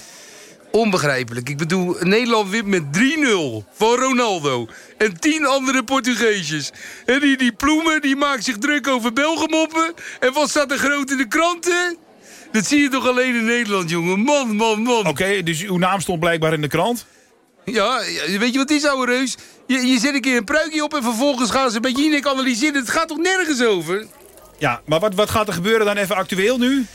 Onbegrijpelijk. Ik bedoel, Nederland wint met 3-0 van Ronaldo. En 10 andere Portugeesjes. En die, die Ploemen die maakt zich druk over Belgemoppen. En wat staat er groot in de kranten? Dat zie je toch alleen in Nederland, jongen. Man, man, man. Oké, dus uw naam stond blijkbaar in de krant? Ja, weet je wat is, ouwe reus? Je, je zet een keer een pruikje op en vervolgens gaan ze bij Jinek analyseren. Het gaat toch nergens over? Ja, maar wat, wat gaat er gebeuren dan even actueel nu?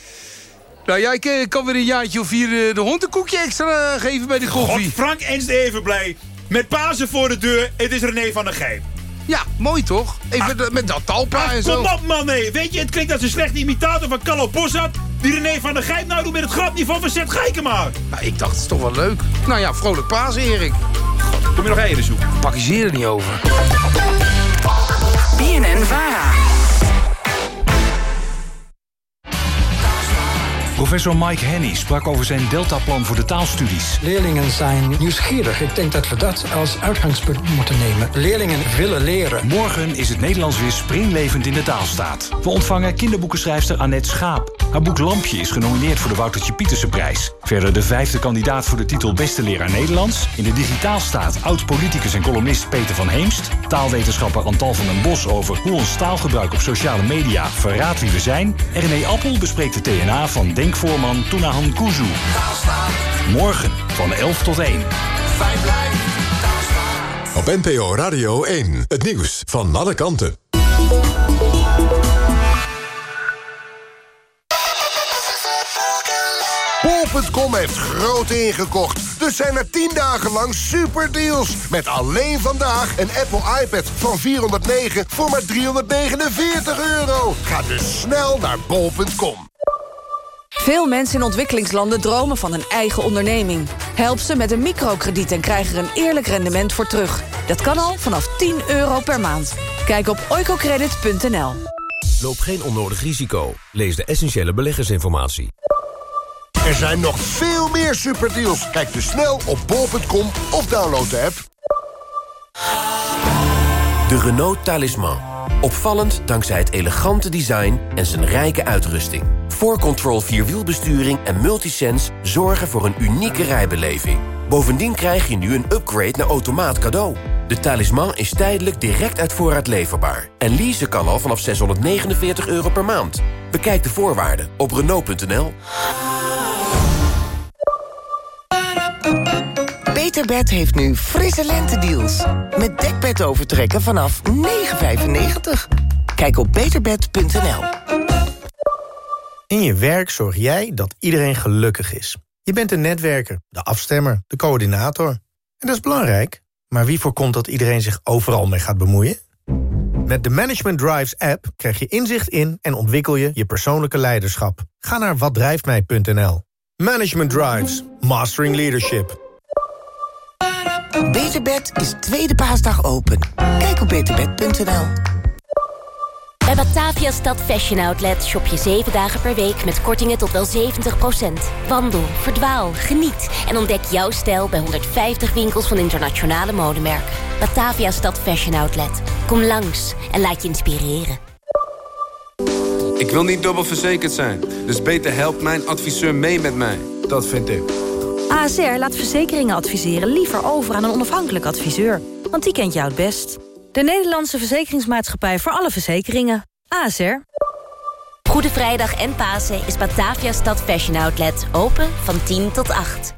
Nou ja, ik eh, kan weer een jaartje of vier eh, de hond een koekje extra geven bij de koffie. God, Frank Ernst even blij. Met Pasen voor de deur, het is René van der Gijp. Ja, mooi toch? Even dat- met dat talpa en zo. Kom op man, nee. Weet je, het klinkt als een slechte imitator van Carlo Bossat... die René van der Gijp nou doet met het grapniveau van Zet Geikema. Nou, ik dacht, het is toch wel leuk. Nou ja, vrolijk paas, Erik. Kom je nog eieren zoeken? Pak je zeer er niet over. BNN Professor Mike Henny sprak over zijn Deltaplan voor de taalstudies. Leerlingen zijn nieuwsgierig. Ik denk dat we dat als uitgangspunt moeten nemen. Leerlingen willen leren. Morgen is het Nederlands weer springlevend in de taalstaat. We ontvangen kinderboekenschrijfster Annette Schaap. Haar boek Lampje is genomineerd voor de Woutertje Pietersenprijs. Verder de vijfde kandidaat voor de titel Beste Leraar Nederlands. In de digitaalstaat oud-politicus en columnist Peter van Heemst. Taalwetenschapper Antal van den Bos over hoe ons taalgebruik op sociale media verraadt wie we zijn. En René Appel bespreekt de TNA van denkvoorman Tunahan Kuzu. Morgen van 11 tot 1. Op NPO Radio 1. Het nieuws van alle kanten. Bol.com heeft groot ingekocht. Dus zijn er 10 dagen lang superdeals. Met alleen vandaag een Apple iPad van 409 voor maar 349 euro. Ga dus snel naar bol.com. Veel mensen in ontwikkelingslanden dromen van een eigen onderneming. Help ze met een microkrediet en krijg er een eerlijk rendement voor terug. Dat kan al vanaf 10 euro per maand. Kijk op oicocredit.nl. Loop geen onnodig risico. Lees de essentiële beleggersinformatie. Er zijn nog veel meer superdeals. Kijk dus snel op bol.com of download de app. De Renault Talisman. Opvallend dankzij het elegante design en zijn rijke uitrusting. 4Control Vierwielbesturing en Multisense zorgen voor een unieke rijbeleving. Bovendien krijg je nu een upgrade naar automaat cadeau. De talisman is tijdelijk direct uit voorraad leverbaar. En leasen kan al vanaf 649 euro per maand. Bekijk de voorwaarden op Renault.nl. Beterbed heeft nu frisse lentedeals. Met dekbed overtrekken vanaf 9,95. Kijk op beterbed.nl. In je werk zorg jij dat iedereen gelukkig is. Je bent een netwerker, de afstemmer, de coördinator. En dat is belangrijk. Maar wie voorkomt dat iedereen zich overal mee gaat bemoeien? Met de Management Drives app krijg je inzicht in en ontwikkel je je persoonlijke leiderschap. Ga naar watdrijftmij.nl. Management Drives. Mastering Leadership. Beterbed is tweede paasdag open. Kijk op beterbed.nl. Bij Batavia Stad Fashion Outlet shop je 7 dagen per week met kortingen tot wel 70%. Wandel, verdwaal, geniet en ontdek jouw stijl bij 150 winkels van internationale modemerken. Batavia Stad Fashion Outlet. Kom langs en laat je inspireren. Ik wil niet dubbel verzekerd zijn, dus beter helpt mijn adviseur mee met mij. Dat vind ik. ASR laat verzekeringen adviseren liever over aan een onafhankelijk adviseur. Want die kent jou het best. De Nederlandse Verzekeringsmaatschappij voor alle verzekeringen. ASR. Goede Vrijdag en Pasen is Batavia Stad Fashion Outlet. Open van 10 tot 8.